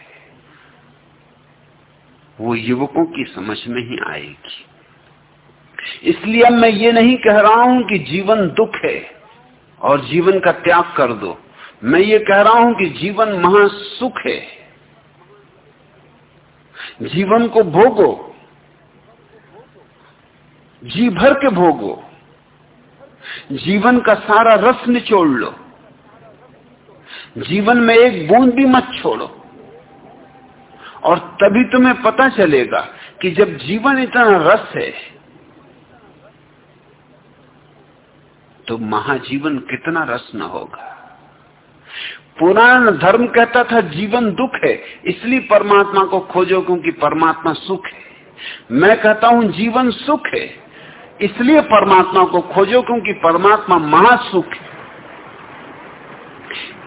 वो युवकों की समझ में ही आएगी। इसलिए मैं ये नहीं कह रहा हूँ कि जीवन दुख है और जीवन का त्याग कर दो। मैं ये कह रहा हूँ कि जीवन महासुख है। जीवन को भोगो। जी भर के भोगो। जीवन का सारा रस निचोड़ लो। जीवन में एक बूंद भी मत छोड़ो। और तभी तुम्हें पता चलेगा कि जब जीवन इतना रस है तो महाजीवन कितना रस न होगा। पुराण धर्म कहता था, जीवन दुख है, इसलिए परमात्मा को खोजो क्योंकि परमात्मा सुख है। मैं कहता हूँ, जीवन सुख है, इसलिए परमात्मा को खोजो क्योंकि परमात्मा महासुख है।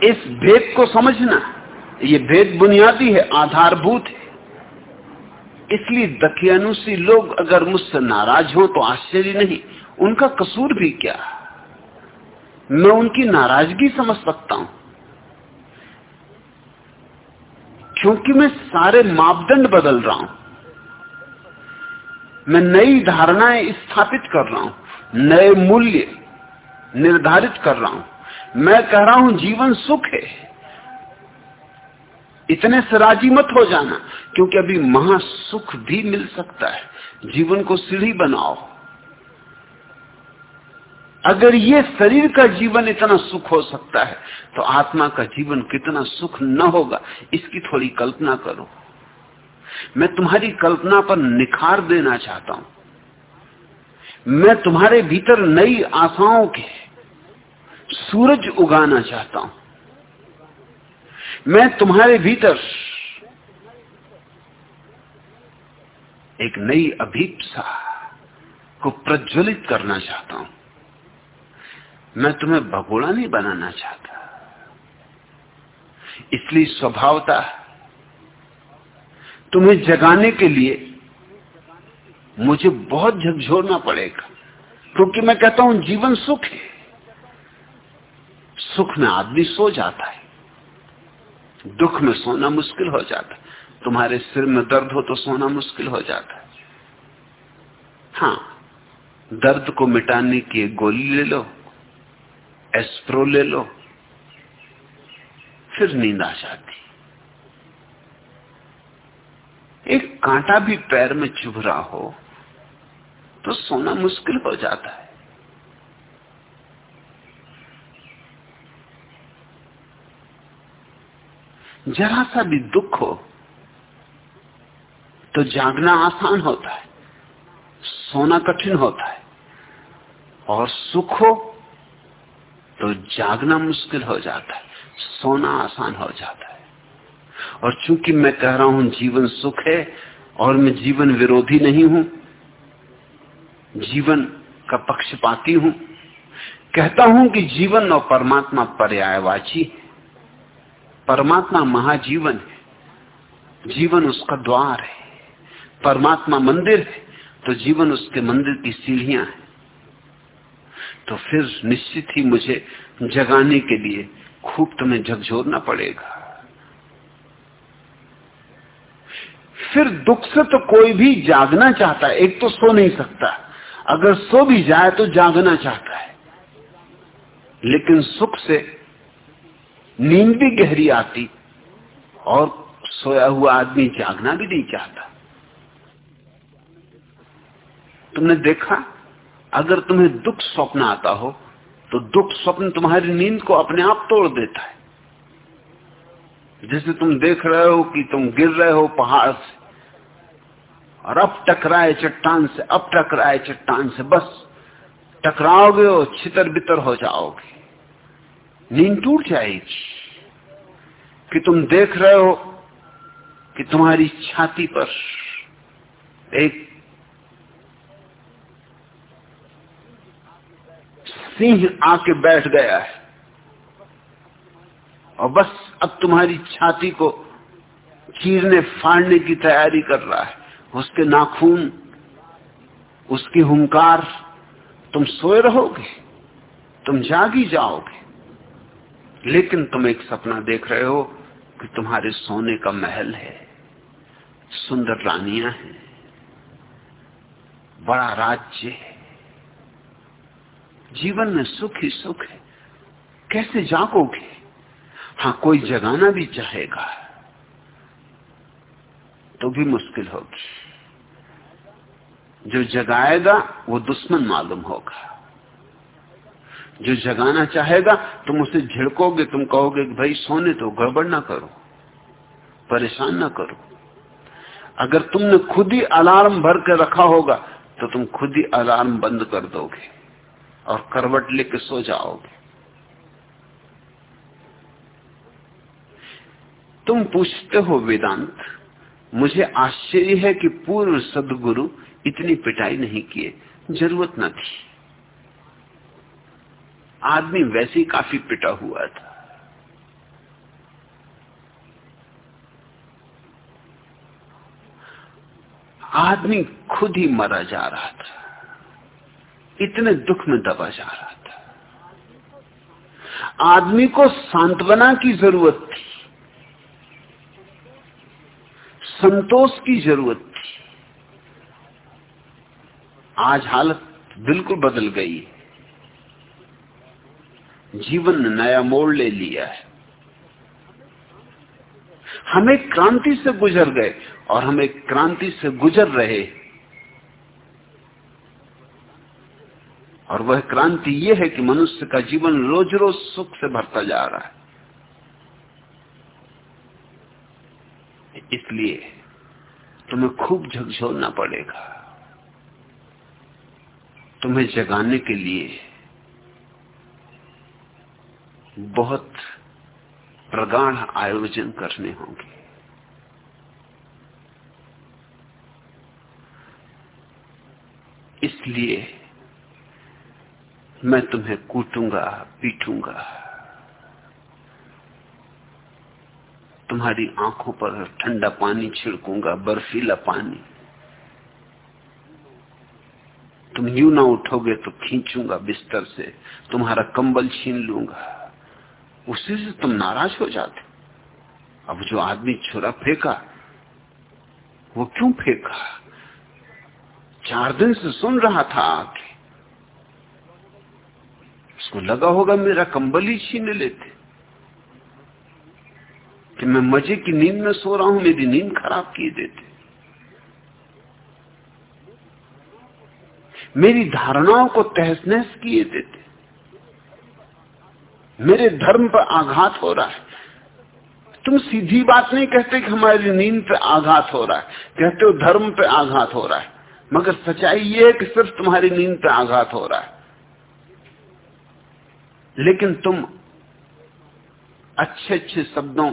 इस भेद को समझना, ये भेद बुनियादी है, आधारभूत है। इसलिए दखियानुसी लोग अगर मुझसे नाराज़ हो तो आश्चर्य नहीं, उनका कसूर भी क्या? मैं उनकी नाराज़गी समझ सकता हूँ। क्योंकि मैं सारे मापदंड बदल रहा हूँ। मैं नई धारणाएँ स्थापित कर रहा हूँ, नए मूल्य निर्धारित कर रहा हूँ। मैं कह रहा हूँ, जीवन सुख है। इतने से राज़ी मत हो जाना, क्योंकि अभी महासुख भी मिल सकता है। जीवन को सीढ़ी बनाओ। अगर ये शरीर का जीवन इतना सुख हो सकता है तो आत्मा का जीवन कितना सुख न होगा, इसकी थोड़ी कल्पना करो। मैं तुम्हारी कल्पना पर निखार देना चाहता हूँ। मैं तुम्हारे भीतर नई आशाओं के सूरज उगाना चाहता हूँ। मैं तुम्हारे भीतर एक नई अभीपसा को प्रज्वलित करना चाहता हूँ। मैं तुम्हें भगोड़ा नहीं बनाना चाहता। इसलिए स्वभावता तुम्हें जगाने के लिए मुझे बहुत झकझोरना पड़ेगा, क्योंकि मैं कहता हूँ जीवन सुख है। सुख में आदमी सो जाता है, दुख में सोना मुश्किल हो जाता है, तुम्हारे सिर में दर्द हो तो सोना मुश्किल हो जाता है। हाँ दर्द को मिटाने की गोली ले लो एस्प्रो ले लो, फिर नींद आ जाती। एक कांटा भी पैर में चुभ रहा हो तो सोना मुश्किल हो जाता है। जरा सा भी दुख हो तो जागना आसान होता है, सोना कठिन होता है, और सुख हो तो जागना मुश्किल हो जाता है, सोना आसान हो जाता है। और चूँकि मैं कह रहा हूँ जीवन सुख है और मैं जीवन विरोधी नहीं हूँ, जीवन का पक्षपाती हूँ, कहता हूँ कि जीवन और परमात्मा पर्यायवाची परमात्मा महाजीवन है, जीवन उसका द्वार है। परमात्मा मंदिर है तो जीवन उसके मंदिर की सीढ़ियाँ हैं। तो फिर निश्चित ही मुझे जगाने के लिए खूब तुम्हें झकझोरना पड़ेगा। फिर दुख से तो कोई भी जागना चाहता है, एक तो सो नहीं सकता। अगर सो भी जाए तो जागना चाहता है। लेकिन सुख से नींद भी गहरी आती और सोया हुआ आदमी जागना भी नहीं चाहता। तुमने देखा? अगर तुम्हें दुख स्वप्न आता हो तो दुख स्वप्न तुम्हारी नींद को अपने आप तोड़ देता है। जैसे तुम देख रहे हो कि तुम गिर रहे हो पहाड़ से, और अब टकराए चट्टान से, अब टकराए चट्टान से, बस टकराओगे और छितर बितर हो जाओगे। नींद टूट जाएगी। कि तुम देख रहे हो कि तुम्हारी छाती पर एक सिंह आके बैठ गया है। और बस अब तुम्हारी छाती को चीरने, फाड़ने की तैयारी कर रहा है। उसके नाखून, उसकी हुंकार, तुम सोए रहोगे, तुम जागी जाओगे। लेकिन तुम एक सपना देख रहे हो कि तुम्हारे सोने का महल है, सुंदर रानियाँ हैं, बड़ा राज्य है। जीवन में सुख ही सुख है। कैसे जागोगे? हाँ कोई जगाना भी चाहेगा तो भी मुश्किल होगी। जो जगाएगा, वो दुश्मन मालूम होगा। जो जगाना चाहेगा, तुम उसे झिड़कोगे, तुम कहोगे कि भाई, सोने तो गड़बड़ ना करो, परेशान ना करो। अगर तुमने खुद ही अलार्म भर के रखा होगा तो तुम खुद ही अलार्म बंद कर दोगे। और करवट लेके सो जाओगे। तुम पूछते हो वेदांत, मुझे आश्चर्य है कि पूर्व सदगुरु इतनी पिटाई नहीं किए, ज़रूरत न थी। आदमी वैसे ही काफ़ी पिटा हुआ था। आदमी खुद ही मरा जा रहा था। इतने दुख में दबा जा रहा था। आदमी को सांत्वना की ज़रूरत थी। संतोष की ज़रूरत थी। आज हालत बिल्कुल बदल गई जीवन ने नया मोड़ ले लिया है। हम एक क्रांति से गुजर गए और हम एक क्रांति से गुजर रहे और वह क्रांति यह है कि मनुष्य का जीवन रोज रोज सुख से भरता जा रहा है। इसलिए तुम्हें खूब झकझोरना पड़ेगा। तुम्हें जगाने के लिए बहुत प्रगाढ़ आयोजन करने होंगे। इसलिए मैं तुम्हें कूटूँगा, पीटूँगा। तुम्हारी आँखों पर ठंडा पानी छिड़कूँगा, बर्फीला पानी। तुम यू ना उठोगे तो खींचूँगा बिस्तर से, तुम्हारा कंबल छीन लूँगा। उसी से तुम नाराज़ हो जाते। अब जो आदमी छुरा फेंका, वो क्यों फेंका? चार दिन से सुन रहा था आके उसको लगा होगा मेरा कंबल ही छीन लेते। कि मैं मज़े की नींद में सो रहा हूँ, मेरी नींद खराब किए देते। मेरी धारणाओं को तहस नहस किए देते। मेरे धर्म पर आघात हो रहा है। तुम सीधी बात नहीं कहते कि हमारी नींद पे आघात हो रहा है। कहते हो धर्म पे आघात हो रहा है। मगर सच्चाई ये है कि सिर्फ़ तुम्हारी नींद पे आघात हो रहा है। लेकिन तुम अच्छे अच्छे शब्दों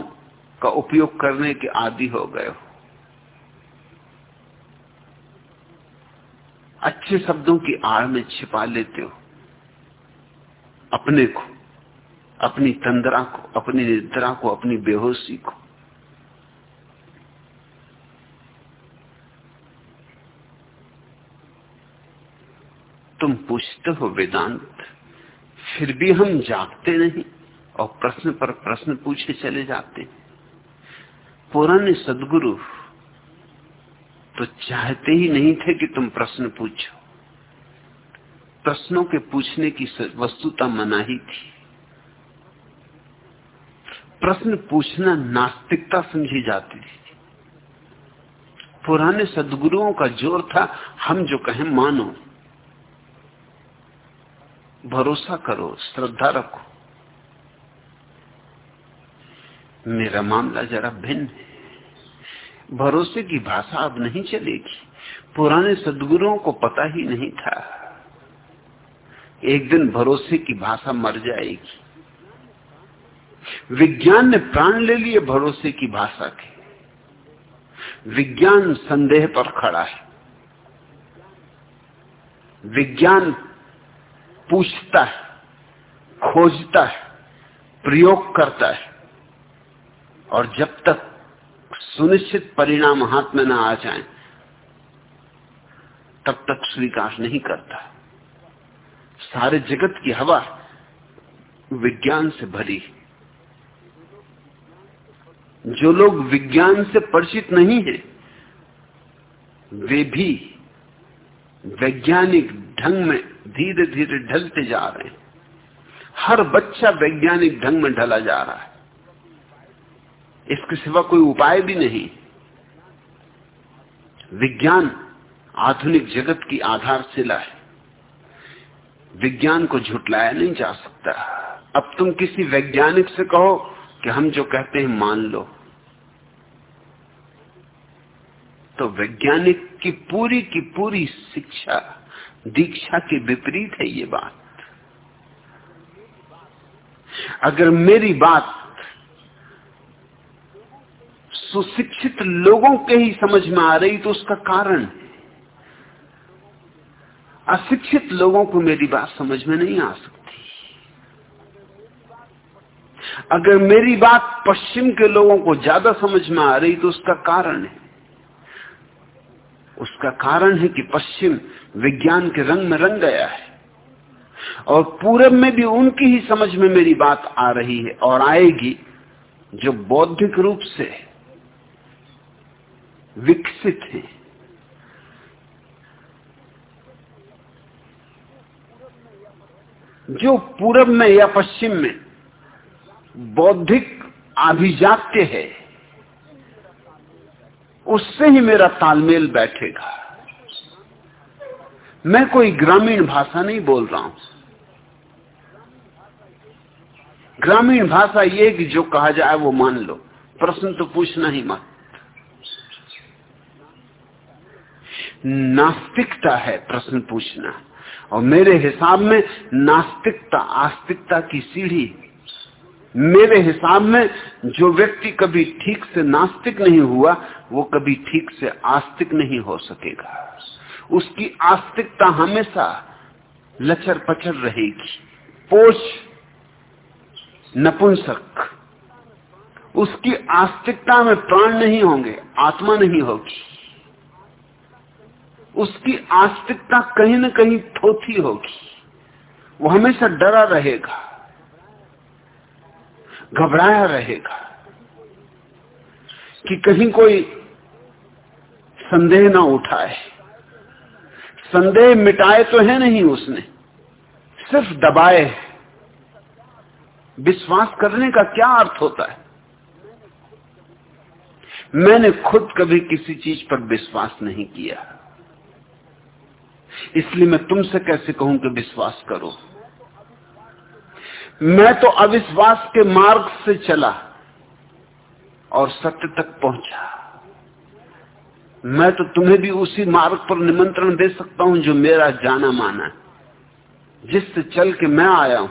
का उपयोग करने के आदि हो गए हो। अच्छे शब्दों की आड़ में छिपा लेते हो। अपने को, अपनी तंद्रा को, अपनी निद्रा को, अपनी बेहोशी को। तुम पूछते हो वेदांत फिर भी हम जागते नहीं और प्रश्न पर प्रश्न पूछे चले जाते। पुराने सदगुरु तो चाहते ही नहीं थे कि तुम प्रश्न पूछो। प्रश्नों के पूछने की वस्तुता मनाही थी। प्रश्न पूछना नास्तिकता समझी जाती थी। पुराने सदगुरुओं का ज़ोर था, हम जो कहें मानो। भरोसा करो, श्रद्धा रखो। मेरा मामला जरा भिन्न है। भरोसे की भाषा अब नहीं चलेगी। पुराने सदगुरुओं को पता ही नहीं था। एक दिन भरोसे की भाषा मर जाएगी। विज्ञान ने प्राण ले लिए भरोसे की भाषा के। विज्ञान संदेह पर खड़ा है। विज्ञान पूछता है, खोजता है, प्रयोग करता है। और जब तक सुनिश्चित परिणाम हाथ में ना आ जाए, तब तक स्वीकार नहीं करता। सारे जगत की हवा विज्ञान से भरी जो लोग विज्ञान से परिचित नहीं है, वे भी वैज्ञानिक ढंग में धीरे धीरे ढलते जा रहे हैं। हर बच्चा वैज्ञानिक ढंग में ढला जा रहा है। इसके सिवा कोई उपाय भी नहीं। विज्ञान आधुनिक जगत की आधारशिला है। विज्ञान को झुटलाया नहीं जा सकता। अब तुम किसी वैज्ञानिक से कहो कि हम जो कहते हैं मान लो। तो वैज्ञानिक की पूरी की पूरी शिक्षा दीक्षा के विपरीत है ये बात। अगर मेरी बात सुशिक्षित लोगों के ही समझ में आ रही तो उसका कारण अशिक्षित लोगों को मेरी बात समझ में नहीं आ सकती। अगर मेरी बात पश्चिम के लोगों को ज़्यादा समझ में आ रही तो उसका कारण है। उसका कारण है कि पश्चिम विज्ञान के रंग में रंग गया है। और पूरब में भी उनकी ही समझ में मेरी बात आ रही है और आएगी जो बौद्धिक रूप से विकसित है। जो पूरब में या पश्चिम में बौद्धिक अभिजात्य है, उससे ही मेरा तालमेल बैठेगा। मैं कोई ग्रामीण भाषा नहीं बोल रहा हूँ। ग्रामीण भाषा ये कि जो कहा जाए वो मान लो। प्रश्न तो पूछना ही मत। नास्तिकता है प्रश्न पूछना। और मेरे हिसाब में नास्तिकता, आस्तिकता की सीढ़ी। मेरे हिसाब में जो व्यक्ति कभी ठीक से नास्तिक नहीं हुआ, वो कभी ठीक से आस्तिक नहीं हो सकेगा। उसकी आस्तिकता हमेशा लचर पचर रहेगी। पोष नपुंसक। उसकी आस्तिकता में प्राण नहीं होंगे, आत्मा नहीं होगी। उसकी आस्तिकता कहीं न कहीं थोथी होगी। वो हमेशा डरा रहेगा, घबराया रहेगा कि कहीं कोई संदेह ना उठाए। संदेह मिटाए तो है नहीं उसने। सिर्फ़ दबाए विश्वास करने का क्या अर्थ होता है? मैंने खुद कभी किसी चीज़ पर विश्वास नहीं किया। इसलिए मैं तुमसे कैसे कहूँ कि विश्वास करो? मैं तो अविश्वास के मार्ग से चला और सत्य तक पहुँचा। मैं तो तुम्हें भी उसी मार्ग पर निमंत्रण दे सकता हूँ जो मेरा जाना माना है। जिससे चल के मैं आया हूँ।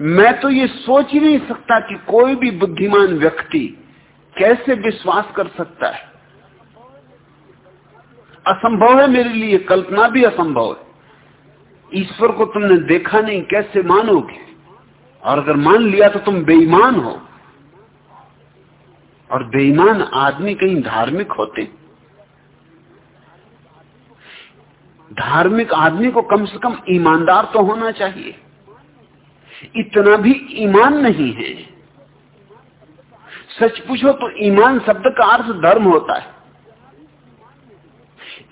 मैं तो ये सोच ही नहीं सकता कि कोई भी बुद्धिमान व्यक्ति कैसे विश्वास कर सकता है। असंभव है मेरे लिए, कल्पना भी असंभव है। ईश्वर को तुमने देखा नहीं, कैसे मानोगे? और अगर मान लिया तो तुम बेईमान हो। और बेईमान आदमी कहीं धार्मिक होते धार्मिक आदमी को कम से कम ईमानदार तो होना चाहिए। इतना भी ईमान नहीं है। सच पूछो तो ईमान शब्द का अर्थ धर्म होता है।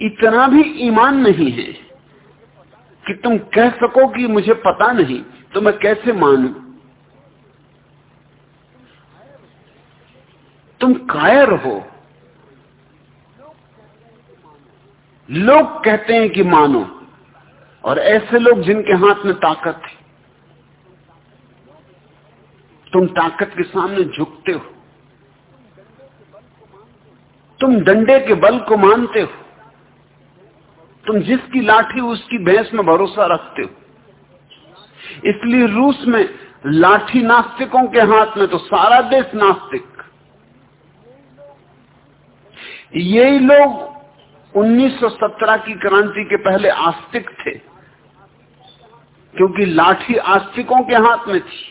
इतना भी ईमान नहीं है कि तुम कह सको कि मुझे पता नहीं तो मैं कैसे मानू? तुम कायर हो। लोग कहते हैं कि मानो, और ऐसे लोग जिनके हाथ में ताकत है, तुम ताकत के सामने झुकते हो। तुम डंडे के बल को मानते हो। तुम जिसकी लाठी उसकी भैंस में भरोसा रखते हो। इसलिए रूस में लाठी नास्तिकों के हाथ में तो सारा देश नास्तिक। यही लोग 1917 की क्रांति के पहले आस्तिक थे, क्योंकि लाठी आस्तिकों के हाथ में थी।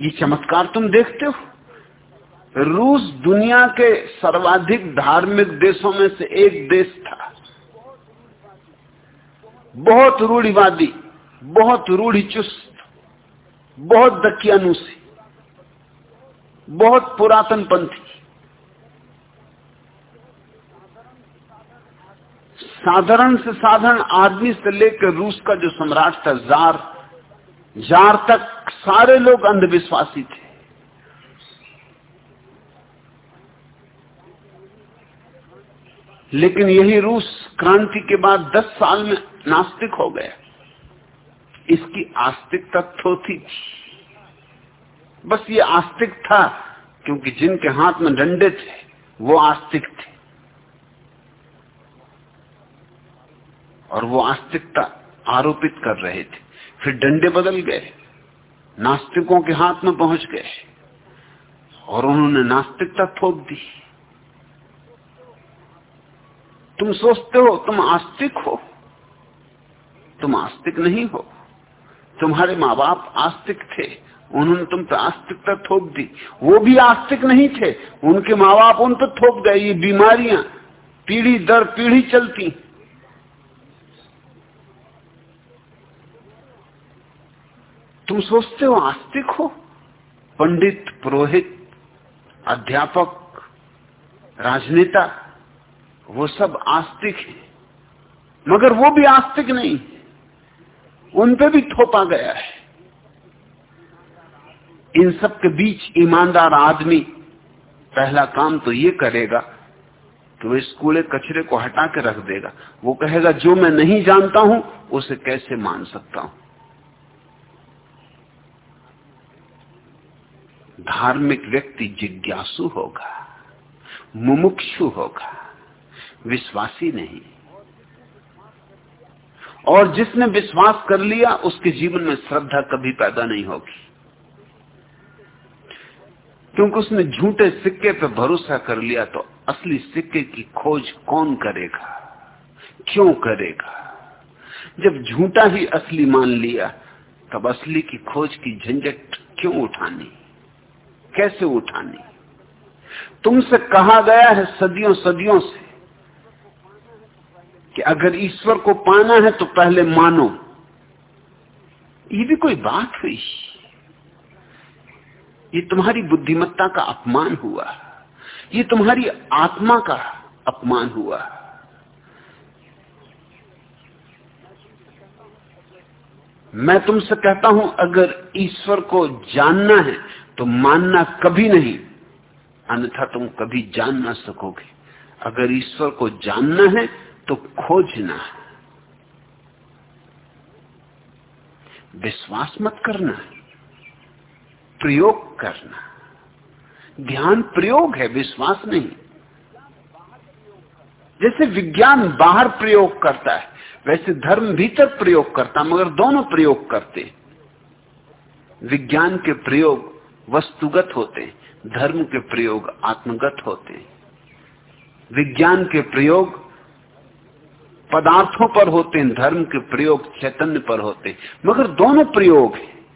ये चमत्कार तुम देखते हो? रूस दुनिया के सर्वाधिक धार्मिक देशों में से एक देश था। बहुत रूढ़िवादी, बहुत रूढ़ी चुस्त बहुत दकियानुसी, बहुत पुरातन पंथी साधारण से साधारण आदमी से लेकर रूस का जो सम्राट था, जार जार तक सारे लोग अंधविश्वासी थे। लेकिन यही रूस क्रांति के बाद 10 साल में नास्तिक हो गया। इसकी आस्तिकता थोथी थी। बस ये आस्तिक था, क्योंकि जिनके हाथ में डंडे थे, वो आस्तिक थे। और वो आस्तिकता आरोपित कर रहे थे। फिर डंडे बदल गए। नास्तिकों के हाथ में पहुँच गए। और उन्होंने नास्तिकता थोप दी। तुम सोचते हो, तुम आस्तिक हो। तुम आस्तिक नहीं हो। तुम्हारे माँ बाप आस्तिक थे। उन्होंने तुम पर आस्तिकता थोप दी। वो भी आस्तिक नहीं थे। उनके माँ बाप उन पर थोप गए। ये बीमारियाँ, पीढ़ी दर, पीढ़ी चलती। तुम सोचते हो, आस्तिक हो? पंडित, पुरोहित, अध्यापक, राजनेता, वो सब आस्तिक है। मगर वो भी आस्तिक नहीं उन पे भी थोपा गया है। इन सब के बीच ईमानदार आदमी पहला काम तो ये करेगा कि वो इस कूड़े कचरे को हटा के रख देगा। वो कहेगा, जो मैं नहीं जानता हूँ, उसे कैसे मान सकता हूँ? धार्मिक व्यक्ति जिज्ञासु होगा, मुमुक्षु होगा, विश्वासी नहीं। और जिसने विश्वास कर लिया, उसके जीवन में श्रद्धा कभी पैदा नहीं होगी। क्योंकि उसने झूठे सिक्के पर भरोसा कर लिया तो असली सिक्के की खोज कौन करेगा? क्यों करेगा? जब झूठा ही असली मान लिया, तब असली की खोज की झंझट क्यों उठानी? कैसे उठानी? तुमसे कहा गया है सदियों सदियों से कि अगर ईश्वर को पाना है तो पहले मानो। ये भी कोई बात हुई? ये तुम्हारी बुद्धिमत्ता का अपमान हुआ। ये तुम्हारी आत्मा का अपमान हुआ। मैं तुमसे कहता हूँ, अगर ईश्वर को जानना है तो मानना कभी नहीं, अन्यथा तुम कभी जान ना सकोगे। अगर ईश्वर को जानना है तो खोजना है। विश्वास मत करना प्रयोग करना ध्यान प्रयोग है, विश्वास नहीं। जैसे विज्ञान बाहर प्रयोग करता है, वैसे धर्म भीतर प्रयोग करता मगर दोनों प्रयोग करते विज्ञान के प्रयोग वस्तुगत होते, धर्म के प्रयोग आत्मगत होते, विज्ञान के प्रयोग पदार्थों पर होते हैं धर्म के प्रयोग चैतन्य पर होते। मगर दोनों प्रयोग हैं।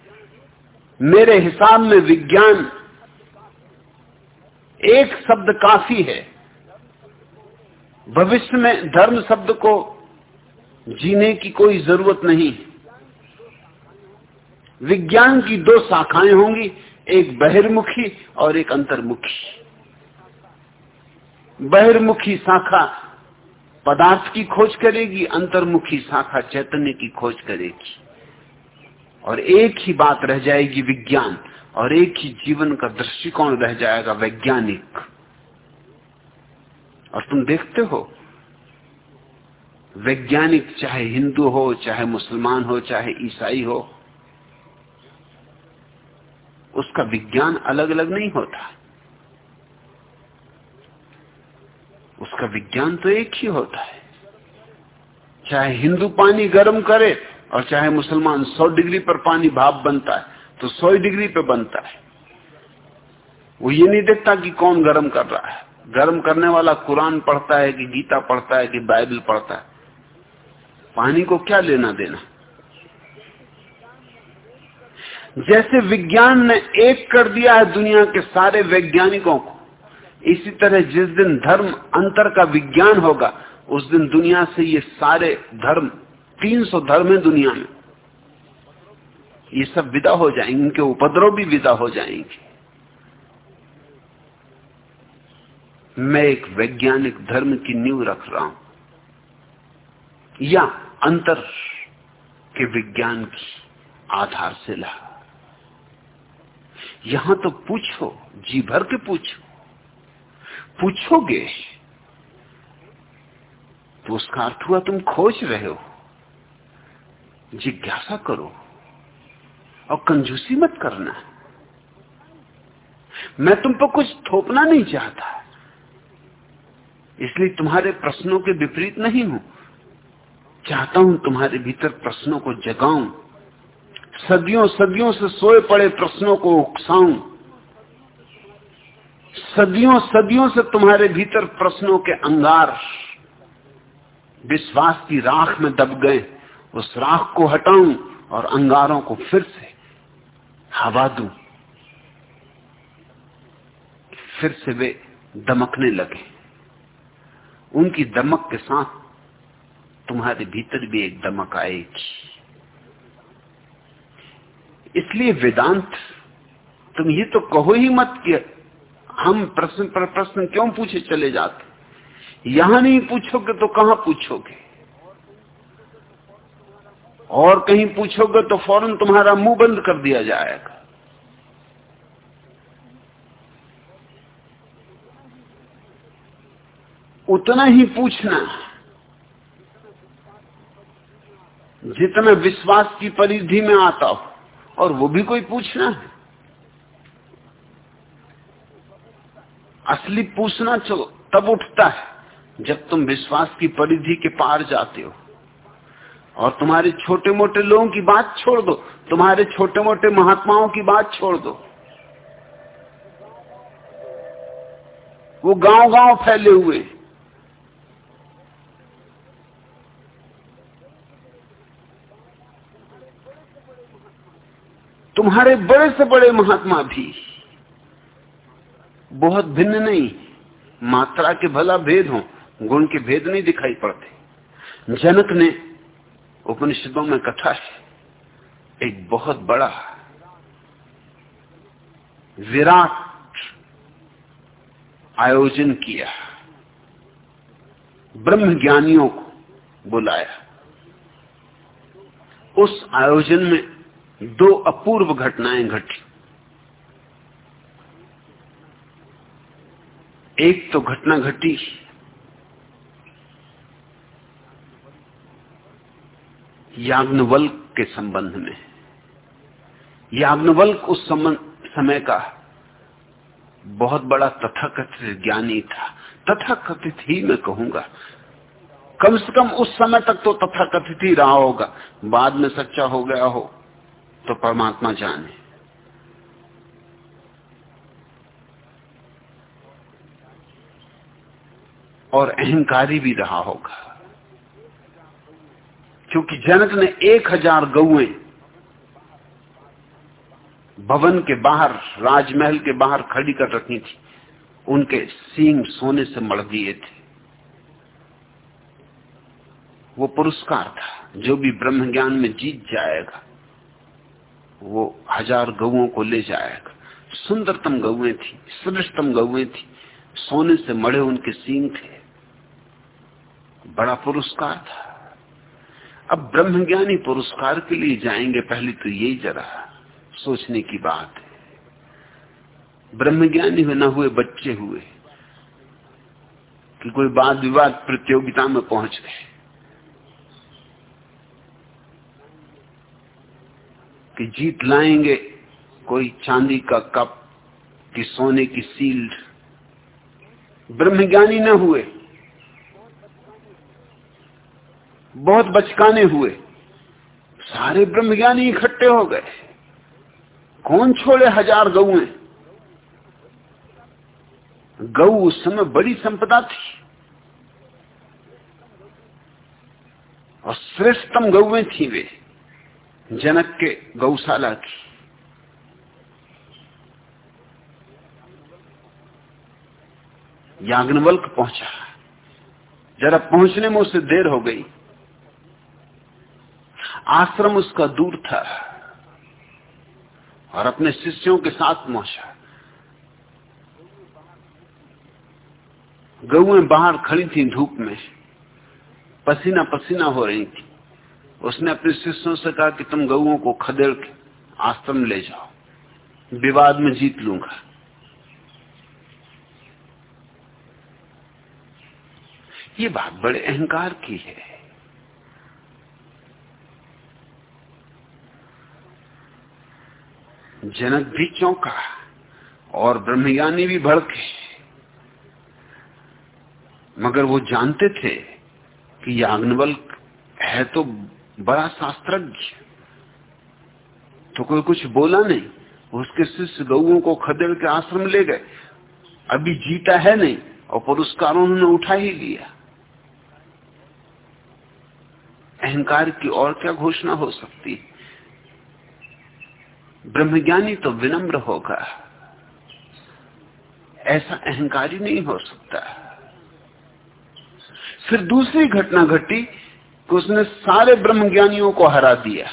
मेरे हिसाब में विज्ञान एक शब्द काफ़ी है। भविष्य में धर्म शब्द को जीने की कोई ज़रूरत नहीं विज्ञान की दो शाखाएँ होंगी एक बहिर्मुखी और एक अंतर्मुखी। बहिर्मुखी शाखा पदार्थ की खोज करेगी, अंतर्मुखी शाखा चैतन्य की खोज करेगी। और एक ही बात रह जाएगी विज्ञान, और एक ही जीवन का दृष्टिकोण रह जाएगा वैज्ञानिक। और तुम देखते हो, वैज्ञानिक चाहे हिंदू हो, चाहे मुसलमान हो, चाहे ईसाई हो उसका विज्ञान अलग अलग नहीं होता। उसका विज्ञान तो एक ही होता है। चाहे हिंदू पानी गर्म करे और चाहे मुसलमान 100 डिग्री पर पानी भाप बनता है तो 100 डिग्री पर बनता है। वो ये नहीं देखता कि कौन गर्म कर रहा है। गर्म करने वाला कुरान पढ़ता है कि गीता पढ़ता है कि बाइबल पढ़ता है। पानी को क्या लेना देना? जैसे विज्ञान ने एक कर दिया है दुनिया के सारे वैज्ञानिकों को, इसी तरह जिस दिन धर्म अंतर का विज्ञान होगा, उस दिन दुनिया से ये सारे धर्म 300 धर्म है दुनिया में। ये सब विदा हो जाएँगे, इनके उपद्रव भी विदा हो जाएँगे। मैं एक वैज्ञानिक धर्म की नींव रख रहा हूँ, या अंतर के विज्ञान की आधारशिला। यहाँ तो पूछो, जी भर के पूछो। पूछोगे? तो उसका अर्थ हुआ तुम खोज रहे हो। जिज्ञासा करो और कंजूसी मत करना। मैं तुम पर कुछ थोपना नहीं चाहता। इसलिए तुम्हारे प्रश्नों के विपरीत नहीं हूँ। चाहता हूँ तुम्हारे भीतर प्रश्नों को जगाऊं। सदियों सदियों से सोए पड़े प्रश्नों को उकसाऊं। सदियों सदियों से तुम्हारे भीतर प्रश्नों के अंगार विश्वास की राख में दब गए, उस राख को हटाऊं और अंगारों को फिर से हवा दूँ। फिर से वे दमकने लगे। उनकी दमक के साथ तुम्हारे भीतर भी एक दमक आएगी। इसलिए वेदांत, तुम ये तो कहो ही मत कि हम प्रश्न पर प्रश्न क्यों पूछे चले जाते? यहाँ नहीं पूछोगे तो कहाँ पूछोगे? और कहीं पूछोगे तो फ़ौरन तुम्हारा मुँह बंद कर दिया जाएगा। उतना ही पूछना जितना विश्वास की परिधि में आता हो। और वो भी कोई पूछना है? असली पूछना तब उठता है जब तुम विश्वास की परिधि के पार जाते हो। और तुम्हारे छोटे मोटे लोगों की बात छोड़ दो, तुम्हारे छोटे मोटे महात्माओं की बात छोड़ दो। वो गाँव गाँव फैले हुए तुम्हारे बड़े से बड़े महात्मा भी बहुत भिन्न नहीं, मात्रा के भला भेद हो, गुण के भेद नहीं दिखाई पड़ते। जनक ने उपनिषदों में कथा है एक बहुत बड़ा विराट आयोजन किया ब्रह्म ज्ञानियों को बुलाया। उस आयोजन में दो अपूर्व घटनाएँ घटी। एक तो घटना घटी। याग्नवल्क के संबंध में। याग्नवल्क उस समय का बहुत बड़ा तथाकथित ज्ञानी था। तथाकथित ही मैं कहूँगा, कम से कम उस समय तक तो तथाकथित ही रहा होगा। बाद में सच्चा हो गया हो। तो परमात्मा जाने। और अहंकारी भी रहा होगा। क्योंकि जनक ने एक हज़ार गौएँ भवन के बाहर, राजमहल के बाहर खड़ी कर रखी थी। उनके सींग सोने से मड़ दिए थे। वो पुरस्कार था। जो भी ब्रह्म ज्ञान में जीत जाएगा। वो हज़ार गऊ को ले जाएगा। सुंदरतम गौएँ थी, श्रेष्ठतम गौएँ थी। सोने से मड़े उनके सींग थे। बड़ा पुरस्कार था। अब ब्रह्मज्ञानी पुरस्कार के लिए जाएँगे, पहले तो यही जरा सोचने की बात है। ब्रह्मज्ञानी हुए, न हुए, बच्चे हुए कि कोई वाद विवाद प्रतियोगिता में पहुँच गए। कि जीत लाएँगे, कोई चांदी का कप, कि सोने की सील्ड ब्रह्मज्ञानी न हुए। बहुत बचकाने हुए। सारे ब्रह्मज्ञानी इकट्ठे हो गए। कौन छोड़े हज़ार गऊ गऊ उस समय बड़ी संपदा थी। और श्रेष्ठतम गौएँ थी वे। जनक के गौशाला की। याग्नवल्क पहुँचा। जरा पहुँचने में उसे देर हो गई। आश्रम उसका दूर था और अपने शिष्यों के साथ पहुँचा। गऊ बाहर खड़ी थी धूप में। पसीना पसीना हो रही थी। उसने अपने शिष्यों से कहा कि तुम गऊओं को खदेड़ के आश्रम ले जाओ। विवाद में जीत लूँगा। ये बात बड़े अहंकार की है। जनक भी चौंका और ब्रह्मज्ञानी भी भड़के। मगर वो जानते थे कि याग्नवल है तो बड़ा शास्त्रज्ञ। तो कोई कुछ बोला नहीं, उसके शिष्य गऊ को खदेड़ के आश्रम ले गए। अभी जीता है नहीं, और पुरस्कार उन्होंने उठा ही लिया। अहंकार की और क्या घोषणा हो सकती? ब्रह्मज्ञानी तो विनम्र होगा। ऐसा अहंकारी नहीं हो सकता। फिर दूसरी घटना घटी कि उसने सारे ब्रह्मज्ञानियों को हरा दिया।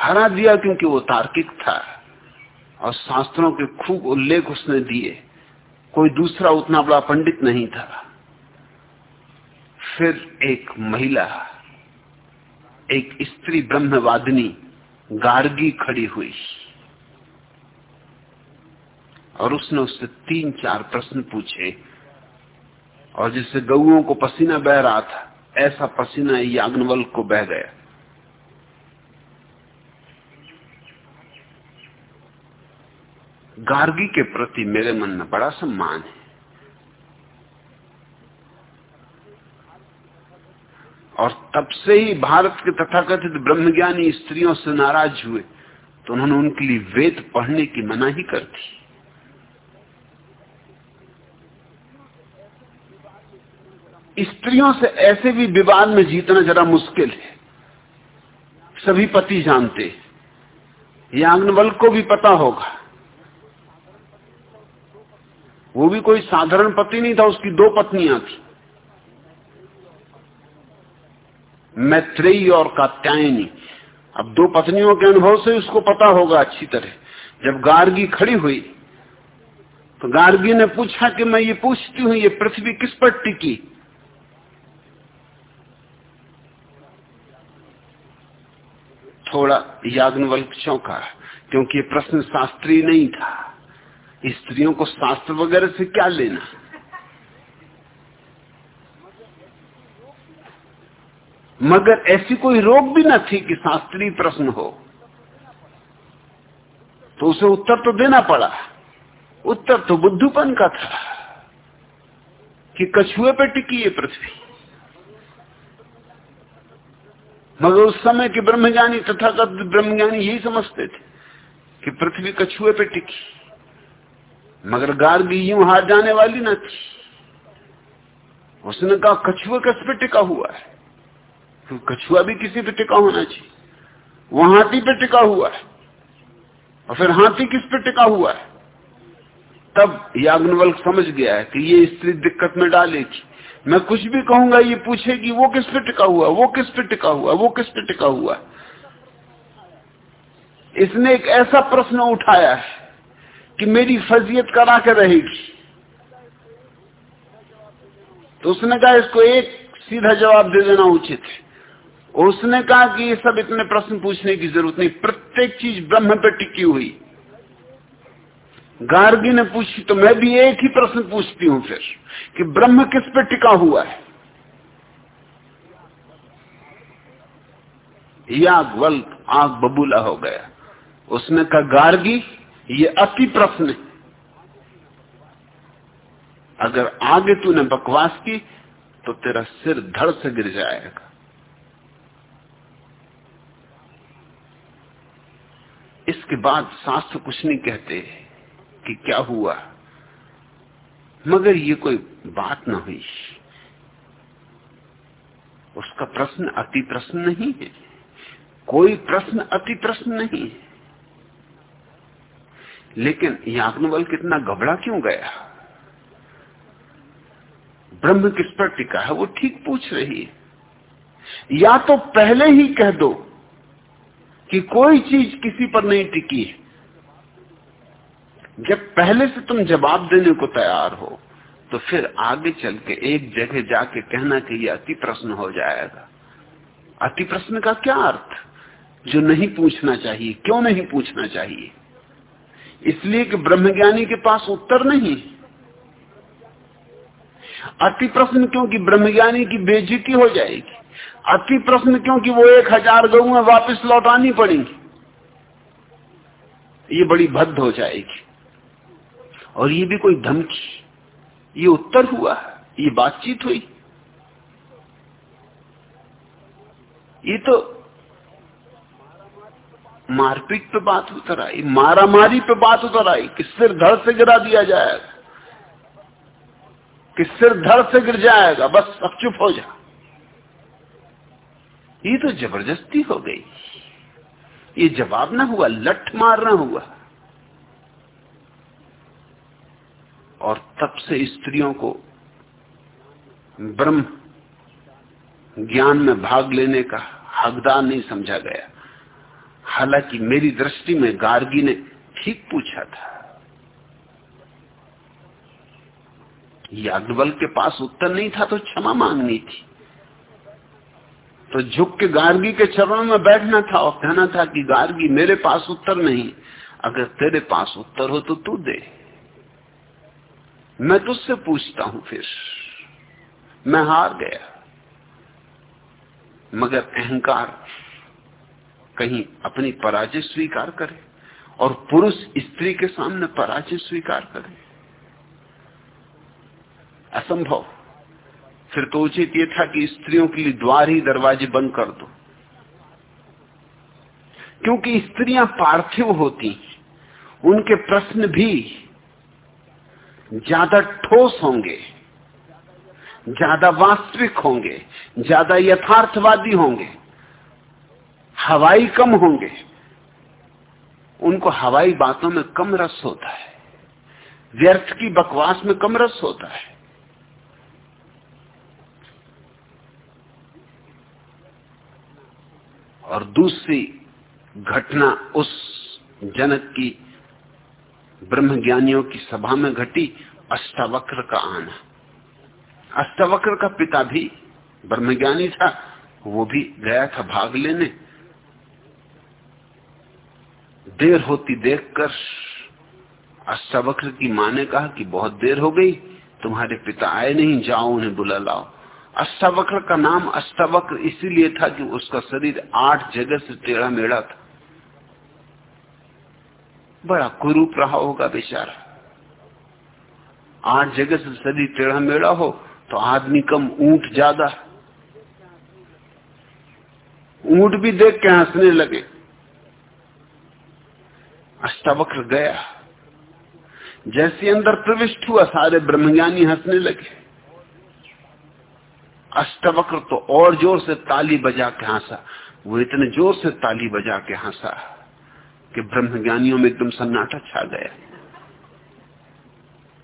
हरा दिया क्योंकि वो तार्किक था और शास्त्रों के खूब उल्लेख उसने दिए। कोई दूसरा उतना बड़ा पंडित नहीं था। फिर एक महिला, एक स्त्री ब्रह्मवादिनी गार्गी खड़ी हुई। और उसने उससे तीन चार प्रश्न पूछे और जिससे गऊ को पसीना बह रहा था। ऐसा पसीना याग्नवल को बह गया। गार्गी के प्रति मेरे मन में बड़ा सम्मान है। और तब से ही भारत के तथाकथित ब्रह्मज्ञानी स्त्रियों से नाराज़ हुए तो उन्होंने उनके लिए वेद पढ़ने की मना ही कर दी। स्त्रियों से ऐसे भी विवाद में जीतना जरा मुश्किल है। सभी पति जानते याग्नवल को भी पता होगा। वो भी कोई साधारण पति नहीं था, उसकी दो पत्नियाँ थी। मैत्रेयी और कात्यायनी। अब दो पत्नियों के अनुभव से उसको पता होगा अच्छी तरह। जब गार्गी खड़ी हुई तो गार्गी ने पूछा कि मैं ये पूछती हूँ, ये पृथ्वी किस पर टिकी? थोड़ा याग्नवल्क चौंका क्योंकि प्रश्न शास्त्रीय नहीं था। स्त्रियों को शास्त्र वगैरह से क्या लेना? मगर ऐसी कोई रोक भी न थी कि शास्त्रीय प्रश्न हो। तो उसे उत्तर तो देना पड़ा। उत्तर तो बुद्धूपन का था कि कछुए पे टिकी ये पृथ्वी। मगर उस समय के ब्रह्मज्ञानी तथा ब्रह्मज्ञानी यही समझते थे कि पृथ्वी कछुए पे टिकी। मगर गार्गी यूँ हार जाने वाली न थी। उसने कहा, कछुए किस पे टिका हुआ है? तो कछुआ भी किसी पे टिका होना चाहिए। वो हाथी पे टिका हुआ है। और फिर हाथी किस पे टिका हुआ है? तब याग्नवल समझ गया है कि ये स्त्री दिक्कत में डालेगी। मैं कुछ भी कहूँगा, ये पूछेगी, वो किस पे टिका हुआ, वो किस पे टिका हुआ, वो किस पे टिका हुआ? इसने एक ऐसा प्रश्न उठाया है कि मेरी फजीयत करा के रहेगी। तो उसने कहा, इसको एक सीधा जवाब दे देना उचित है। उसने कहा कि ये सब इतने प्रश्न पूछने की ज़रूरत नहीं, प्रत्येक चीज़ ब्रह्म पर टिकी हुई। गार्गी ने पूछी तो मैं भी एक ही प्रश्न पूछती हूँ फिर, कि ब्रह्म किस पे टिका हुआ है? याग वल आग बबूला हो गया। उसने कहा, गार्गी, ये अति प्रश्न है। अगर आगे तूने बकवास की तो तेरा सिर धड़ से गिर जाएगा। इसके बाद शास्त्र कुछ नहीं कहते। कि क्या हुआ? मगर ये कोई बात ना हुई। उसका प्रश्न अति प्रश्न नहीं है। कोई प्रश्न अति प्रश्न नहीं है। लेकिन याग्नवल कितना घबरा क्यों गया? ब्रह्म किस पर टिका है, वो ठीक पूछ रही है। या तो पहले ही कह दो कि कोई चीज़ किसी पर नहीं टिकी है। जब पहले से तुम जवाब देने को तैयार हो तो फिर आगे चल के एक जगह जाके कहना कि यह अति प्रश्न हो जाएगा। अति प्रश्न का क्या अर्थ? जो नहीं पूछना चाहिए। क्यों नहीं पूछना चाहिए? इसलिए कि ब्रह्मज्ञानी के पास उत्तर नहीं अति प्रश्न क्योंकि ब्रह्मज्ञानी की बेजिती हो जाएगी। अति प्रश्न क्योंकि वो एक हज़ार गऊ वापिस लौटानी पड़ेगी। ये बड़ी भद्द हो जाएगी। और ये भी कोई धमकी ये उत्तर हुआ, ये बातचीत हुई। ये तो मारपीट पे बात उतर आई, मारामारी पे बात उतर आई। कि सिर धड़ से गिरा दिया जाएगा? कि सिर धड़ से गिर जाएगा? बस अब चुप हो जा। ये तो ज़बरदस्ती हो गई। ये जवाब ना हुआ, लठ मारना हुआ। और तब से स्त्रियों को ब्रह्म ज्ञान में भाग लेने का हकदार नहीं समझा गया। हालाँकि मेरी दृष्टि में गार्गी ने ठीक पूछा था याज्ञवल के पास उत्तर नहीं था तो क्षमा मांगनी थी। तो झुक के गार्गी के चरणों में बैठना था और कहना था कि गार्गी मेरे पास उत्तर नहीं, अगर तेरे पास उत्तर हो तो तू दे। मैं तुझसे पूछता हूँ फिर। मैं हार गया, मगर अहंकार कहीं अपनी पराजय स्वीकार करे और पुरुष स्त्री के सामने पराजय स्वीकार करे। असंभव। फिर तो उचित यह था कि स्त्रियों के लिए द्वार ही दरवाजे बंद कर दो। क्योंकि स्त्रियाँ पार्थिव होती उनके प्रश्न भी ज़्यादा ठोस होंगे, ज़्यादा वास्तविक होंगे, ज़्यादा यथार्थवादी होंगे, हवाई कम होंगे। उनको हवाई बातों में कम रस होता है, व्यर्थ की बकवास में कम रस होता है। और दूसरी घटना उस जनक की ब्रह्मज्ञानियों की सभा में घटी अष्टावक्र का आना। अष्टावक्र का पिता भी ब्रह्मज्ञानी था, वो भी गया था भाग लेने। देर होती देखकर अष्टावक्र की माँ ने कहा कि बहुत देर हो गई, तुम्हारे पिता आए नहीं, जाओ उन्हें बुला लाओ। अष्टावक्र का नाम अष्टावक्र इसीलिए था कि उसका शरीर आठ जगह से टेढ़ा मेढ़ा था। बड़ा कुरूप रहा होगा बेचारा। आठ जगह से सदी टेढ़ा मेढ़ा हो तो आदमी कम ऊँट ज़्यादा ऊँट भी देख के हंसने लगे। अष्टावक्र गया। जैसे अंदर प्रविष्ट हुआ, सारे ब्रह्मज्ञानी हंसने लगे। अष्टवक्र तो और ज़ोर से ताली बजा के हंसा। वो इतने ज़ोर से ताली बजा के हंसा। कि ब्रह्मज्ञानियों में एकदम सन्नाटा छा गया।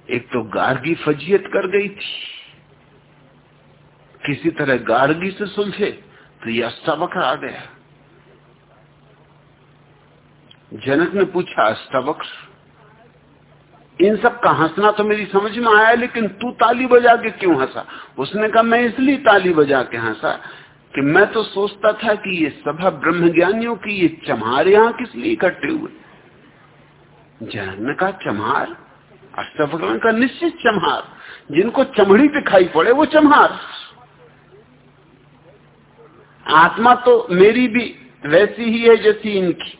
एक तो गार्गी फजियत कर गई थी। किसी तरह गार्गी से सुलझे तो यह अष्टावक्र आ गया। जनक ने पूछा अष्टावक्र इन सब का हंसना तो मेरी समझ में आया, लेकिन तू ताली बजा के क्यों हंसा? उसने कहा, मैं इसलिए ताली बजा के हंसा कि मैं तो सोचता था कि ये सभा ब्रह्मज्ञानियों की, ये चमार यहाँ किस लिए इकट्ठे हुए? जनक का कहा चमहार अष्टभगवान का निश्चित चमहार जिनको चमड़ी दिखाई पड़े, वो चमहार आत्मा तो मेरी भी वैसी ही है जैसी इनकी।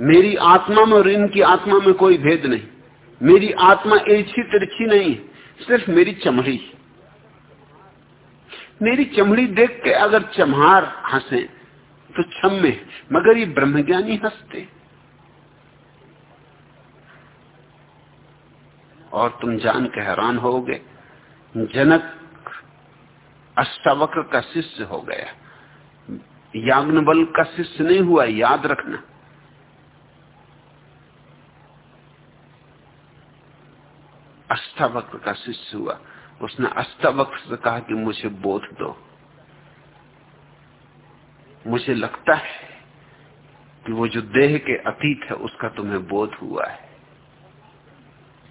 मेरी आत्मा में और इनकी आत्मा में कोई भेद नहीं। मेरी आत्मा एछी तिरछी नहीं सिर्फ़ मेरी चमड़ी। मेरी चमड़ी देख के अगर चमहार हंसे तो छम्मे मगर ये ब्रह्मज्ञानी हँसते। और तुम जान के हैरान होगे, जनक अष्टावक्र का शिष्य हो गया। याग्नबल का शिष्य नहीं हुआ, याद रखना। अष्टावक्र का शिष्य हुआ। उसने अष्टावक्र से कहा कि मुझे बोध दो। मुझे लगता है कि वो जो देह के अतीत है, उसका तुम्हें बोध हुआ है।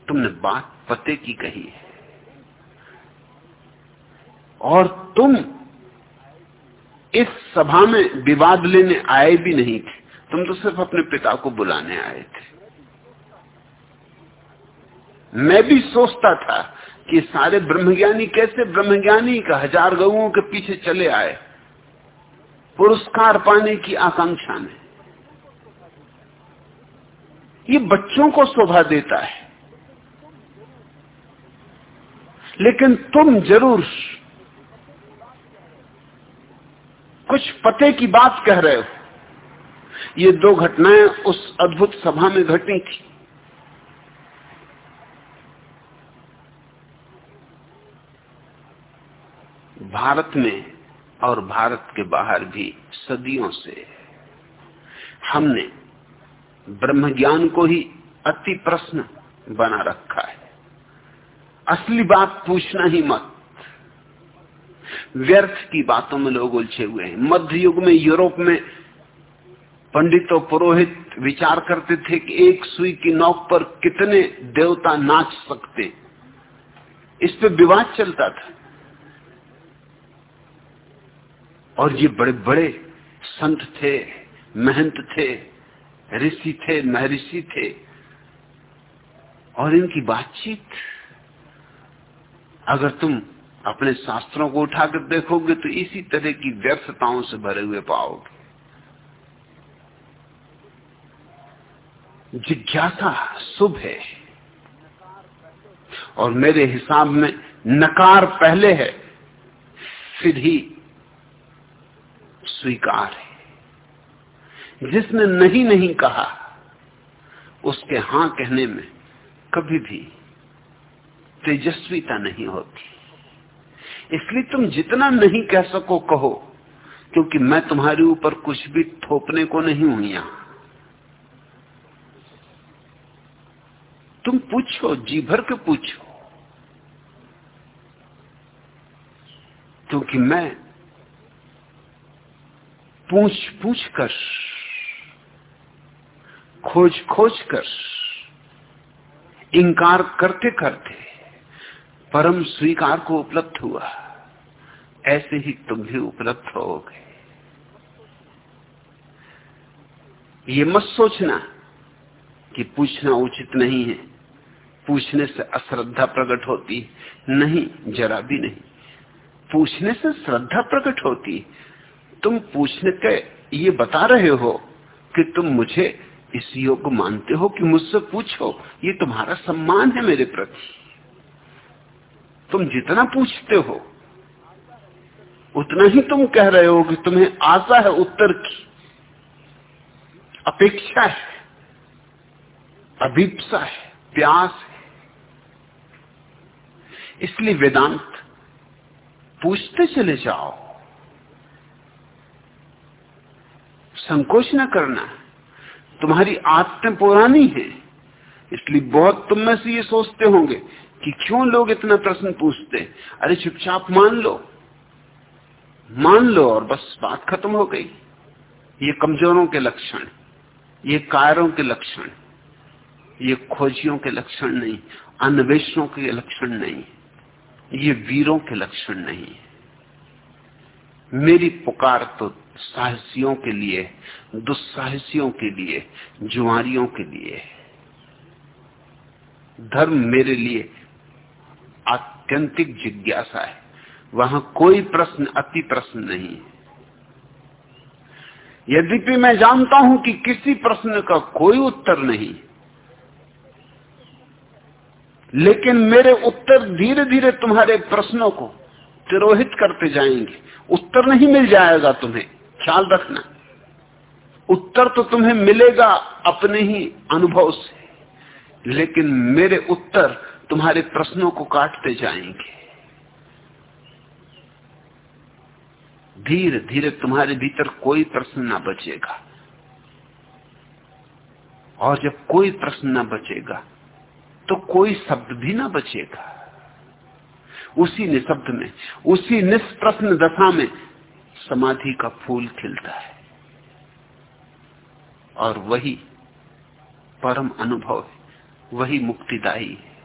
तुमने बात पते की कही है। और तुम इस सभा में विवाद लेने आए भी नहीं थे। तुम तो सिर्फ़ अपने पिता को बुलाने आए थे। मैं भी सोचता था कि सारे ब्रह्मज्ञानी कैसे ब्रह्मज्ञानी का हज़ार गऊ के पीछे चले आए? पुरस्कार पाने की आकांक्षा में। ये बच्चों को शोभा देता है। लेकिन तुम ज़रूर कुछ पते की बात कह रहे हो। ये दो घटनाएँ उस अद्भुत सभा में घटी थी। भारत में और भारत के बाहर भी सदियों से हमने ब्रह्म ज्ञान को ही अति प्रश्न बना रखा है। असली बात पूछना ही मत। व्यर्थ की बातों में लोग उलझे हुए हैं। मध्य युग में, यूरोप में पंडितों पुरोहित विचार करते थे कि एक सुई की नौक पर कितने देवता नाच सकते। इस पे विवाद चलता था। और ये बड़े बड़े संत थे, महंत थे, ऋषि थे, महर्षि थे। और इनकी बातचीत, अगर तुम अपने शास्त्रों को उठाकर देखोगे तो इसी तरह की व्यर्थताओं से भरे हुए पाओगे। जिज्ञासा शुभ है और मेरे हिसाब में नकार पहले है, फिर ही स्वीकार है। जिसने नहीं नहीं कहा, उसके हाँ कहने में कभी भी तेजस्वीता नहीं होती। इसलिए तुम जितना नहीं कह सको कहो, क्योंकि मैं तुम्हारे ऊपर कुछ भी थोपने को नहीं हूँ यहाँ। तुम पूछो, जी भर के पूछो, क्योंकि मैं पूछ पूछ कर खोज खोज कर इंकार करते करते परम स्वीकार को उपलब्ध हुआ। ऐसे ही तुम भी उपलब्ध होगे। ये मत सोचना कि पूछना उचित नहीं है। पूछने से अश्रद्धा प्रकट होती नहीं, जरा भी नहीं। पूछने से श्रद्धा प्रकट होती तुम पूछने के ये बता रहे हो कि तुम मुझे इस योग मानते हो कि मुझसे पूछो? ये तुम्हारा सम्मान है मेरे प्रति। तुम जितना पूछते हो, उतना ही तुम कह रहे हो कि तुम्हें आशा है उत्तर की। अपेक्षा है, अभिप्सा है, प्यास है। इसलिए वेदांत, पूछते चले जाओ। संकोच न करना। तुम्हारी आदतें पुरानी है, इसलिए बहुत तुम में से ये सोचते होंगे कि क्यों लोग इतना प्रश्न पूछते अरे चुपचाप मान लो। मान लो और बस बात खत्म हो गई। ये कमजोरों के लक्षण, ये कायरों के लक्षण, ये खोजियों के लक्षण नहीं, अन्वेषणों के लक्षण नहीं, ये वीरों के लक्षण नहीं। मेरी पुकार तो साहसियों के लिए, दुस्साहसियों के लिए, जुआरियों के लिए। धर्म मेरे लिए आत्यंतिक जिज्ञासा है। वहाँ कोई प्रश्न, अति प्रश्न नहीं। यद्यपि मैं जानता हूँ कि किसी प्रश्न का कोई उत्तर नहीं, लेकिन मेरे उत्तर धीरे धीरे तुम्हारे प्रश्नों को तिरोहित करते जाएँगे। उत्तर नहीं मिल जाएगा तुम्हें। ख्याल रखना। उत्तर तो तुम्हें मिलेगा अपने ही अनुभव से, लेकिन मेरे उत्तर तुम्हारे प्रश्नों को काटते जाएँगे। धीरे धीरे तुम्हारे भीतर कोई प्रश्न ना बचेगा। और जब कोई प्रश्न ना बचेगा तो कोई शब्द भी ना बचेगा। उसी निशब्द में, उसी निष्प्रश्न दशा में समाधि का फूल खिलता है। और वही परम अनुभव है, वही मुक्तिदायी है।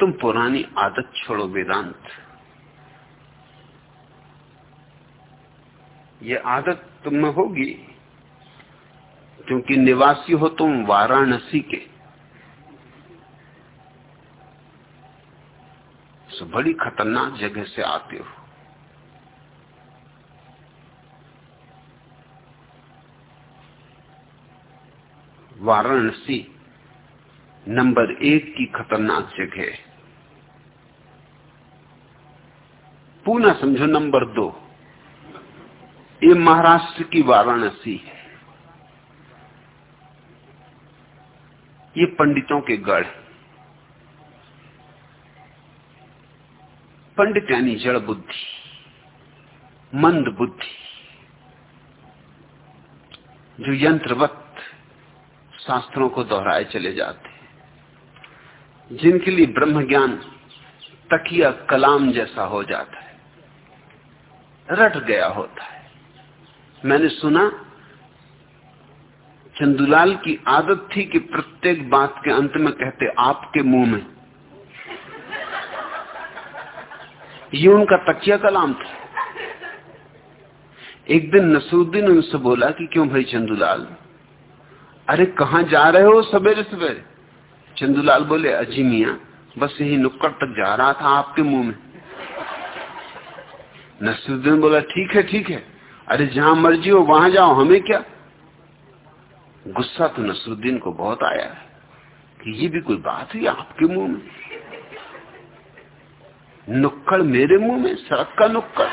तुम पुरानी आदत छोड़ो, वेदांत। ये आदत तुम में होगी क्योंकि निवासी हो तुम वाराणसी के। तो बड़ी खतरनाक जगह से आते हो। वाराणसी नंबर एक की खतरनाक जगह पूना समझो नंबर दो। ये महाराष्ट्र की वाराणसी है। ये पंडितों के गढ़। पंडित यानी जड़ बुद्धि, मंद बुद्धि, जो यंत्रवत शास्त्रों को दोहराए चले जाते जिनके लिए ब्रह्म ज्ञान तकिया कलाम जैसा हो जाता है, रट गया होता है। मैंने सुना चंदुलाल की आदत थी कि प्रत्येक बात के अंत में कहते, आपके मुँह में। ये उनका तकिया कलाम था। एक दिन नसरुद्दीन उनसे बोला कि, क्यों भाई चंदुलाल? अरे कहा जा रहे हो सवेरे सवेरे? चंदुलाल बोले, अजी मिया, बस यही नुक्कड़ तक जा रहा था आपके मुँह में। नसरुद्दीन बोला, ठीक है ठीक है। अरे जहाँ मर्ज़ी हो, वहाँ जाओ, हमें क्या? गुस्सा तो नसरुद्दीन को बहुत आया है कि ये भी कोई बात हुई आपके मुँह में? नुक्कड़ मेरे मुँह में? सड़क का नुक्कड़?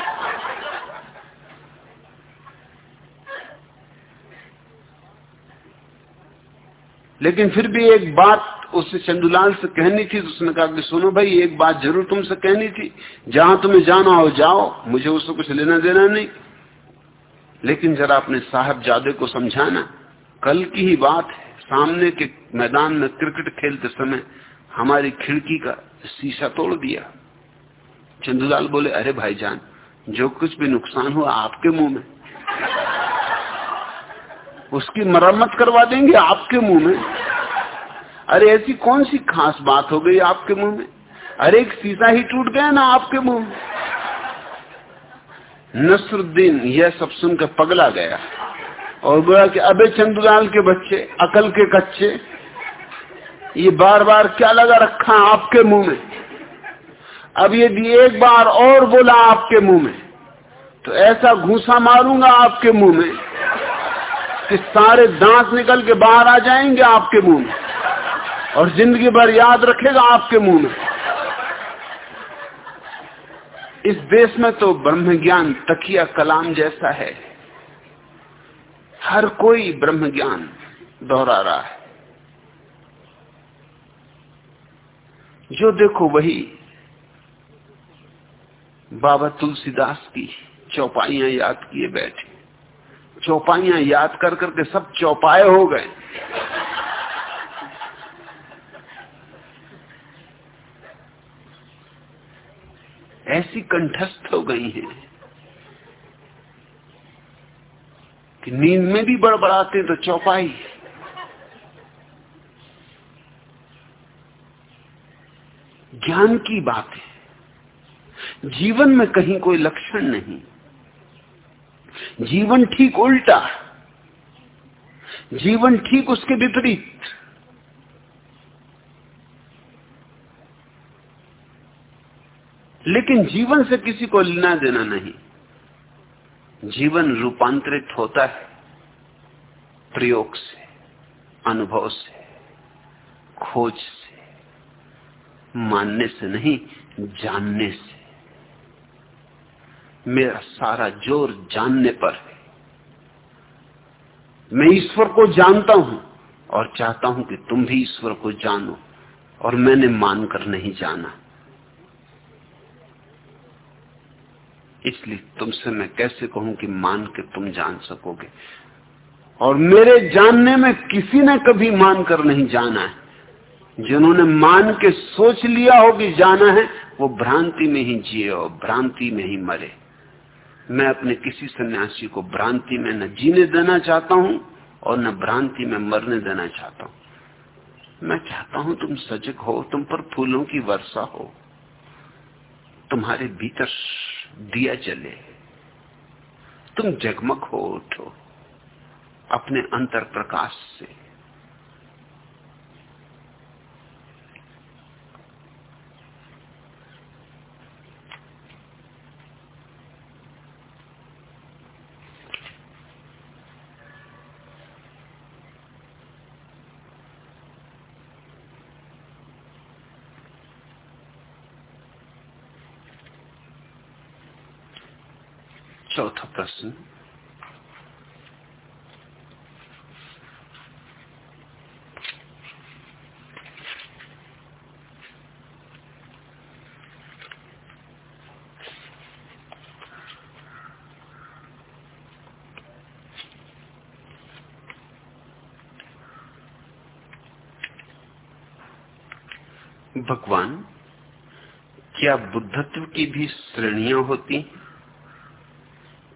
लेकिन फिर भी एक बात उससे चंदुलाल से कहनी थी तो उसने कहा कि सुनो भाई, एक बात ज़रूर तुमसे कहनी थी, जहाँ तुम्हें जाना हो जाओ, मुझे उससे कुछ लेना देना नहीं। लेकिन जरा अपने साहब जादे को समझाना। कल की ही बात है। सामने के मैदान में क्रिकेट खेलते समय हमारी खिड़की का शीशा तोड़ दिया। चंदूलाल बोले, अरे भाईजान, जो कुछ भी नुकसान हुआ आपके मुँह में, उसकी मरम्मत करवा देंगे आपके मुँह में। अरे ऐसी कौन सी खास बात हो गई आपके मुँह में? अरे एक शीशा ही टूट गया ना आपके मुँह में। नसरुद्दीन यह सब सुनकर पगला गया। और बोला कि अबे चंदुलाल के बच्चे, अकल के कच्चे, ये बार बार क्या लगा रखा आपके मुँह में? अब यदि एक बार और बोला आपके मुँह में तो ऐसा घूसा मारूँगा आपके मुँह में कि सारे दांत निकल के बाहर आ जाएँगे आपके मुँह में और ज़िंदगी भर याद रखेगा आपके मुँह में। इस देश में तो ब्रह्म ज्ञान तकिया कलाम जैसा है। हर कोई ब्रह्म ज्ञान दोहरा रहा है। जो देखो वही बाबा तुलसीदास की चौपाइयाँ याद किए बैठे। चौपाइयाँ याद कर करके सब चौपाए हो गए। ऐसी कंठस्थ हो गई हैं। कि नींद में भी बड़बड़ाते तो चौपाई। ज्ञान की बात है। जीवन में कहीं कोई लक्षण नहीं। जीवन ठीक उल्टा जीवन ठीक उसके विपरीत। लेकिन जीवन से किसी को लेना देना नहीं। जीवन रूपांतरित होता है प्रयोग से, अनुभव से, खोज से, मानने से नहीं, जानने से। मेरा सारा ज़ोर जानने पर है। मैं ईश्वर को जानता हूँ और चाहता हूँ कि तुम भी ईश्वर को जानो और मैंने मानकर नहीं जाना। इसलिए तुमसे मैं कैसे कहूँ कि मान के तुम जान सकोगे? और मेरे जानने में किसी ने कभी मानकर नहीं जाना है। जिन्होंने मान के सोच लिया हो कि जाना है, वो भ्रांति में ही जिए और भ्रांति में ही मरे। मैं अपने किसी सन्यासी को भ्रांति में न जीने देना चाहता हूँ और न भ्रांति में मरने देना चाहता हूँ। मैं चाहता हूँ तुम सजग हो, तुम पर फूलों की वर्षा हो। तुम्हारे भीतर दिया जले। तुम जगमग हो उठो अपने अंतर प्रकाश से। चौथा प्रश्न भगवान क्या बुद्धत्व की भी श्रेणियाँ होती हैं?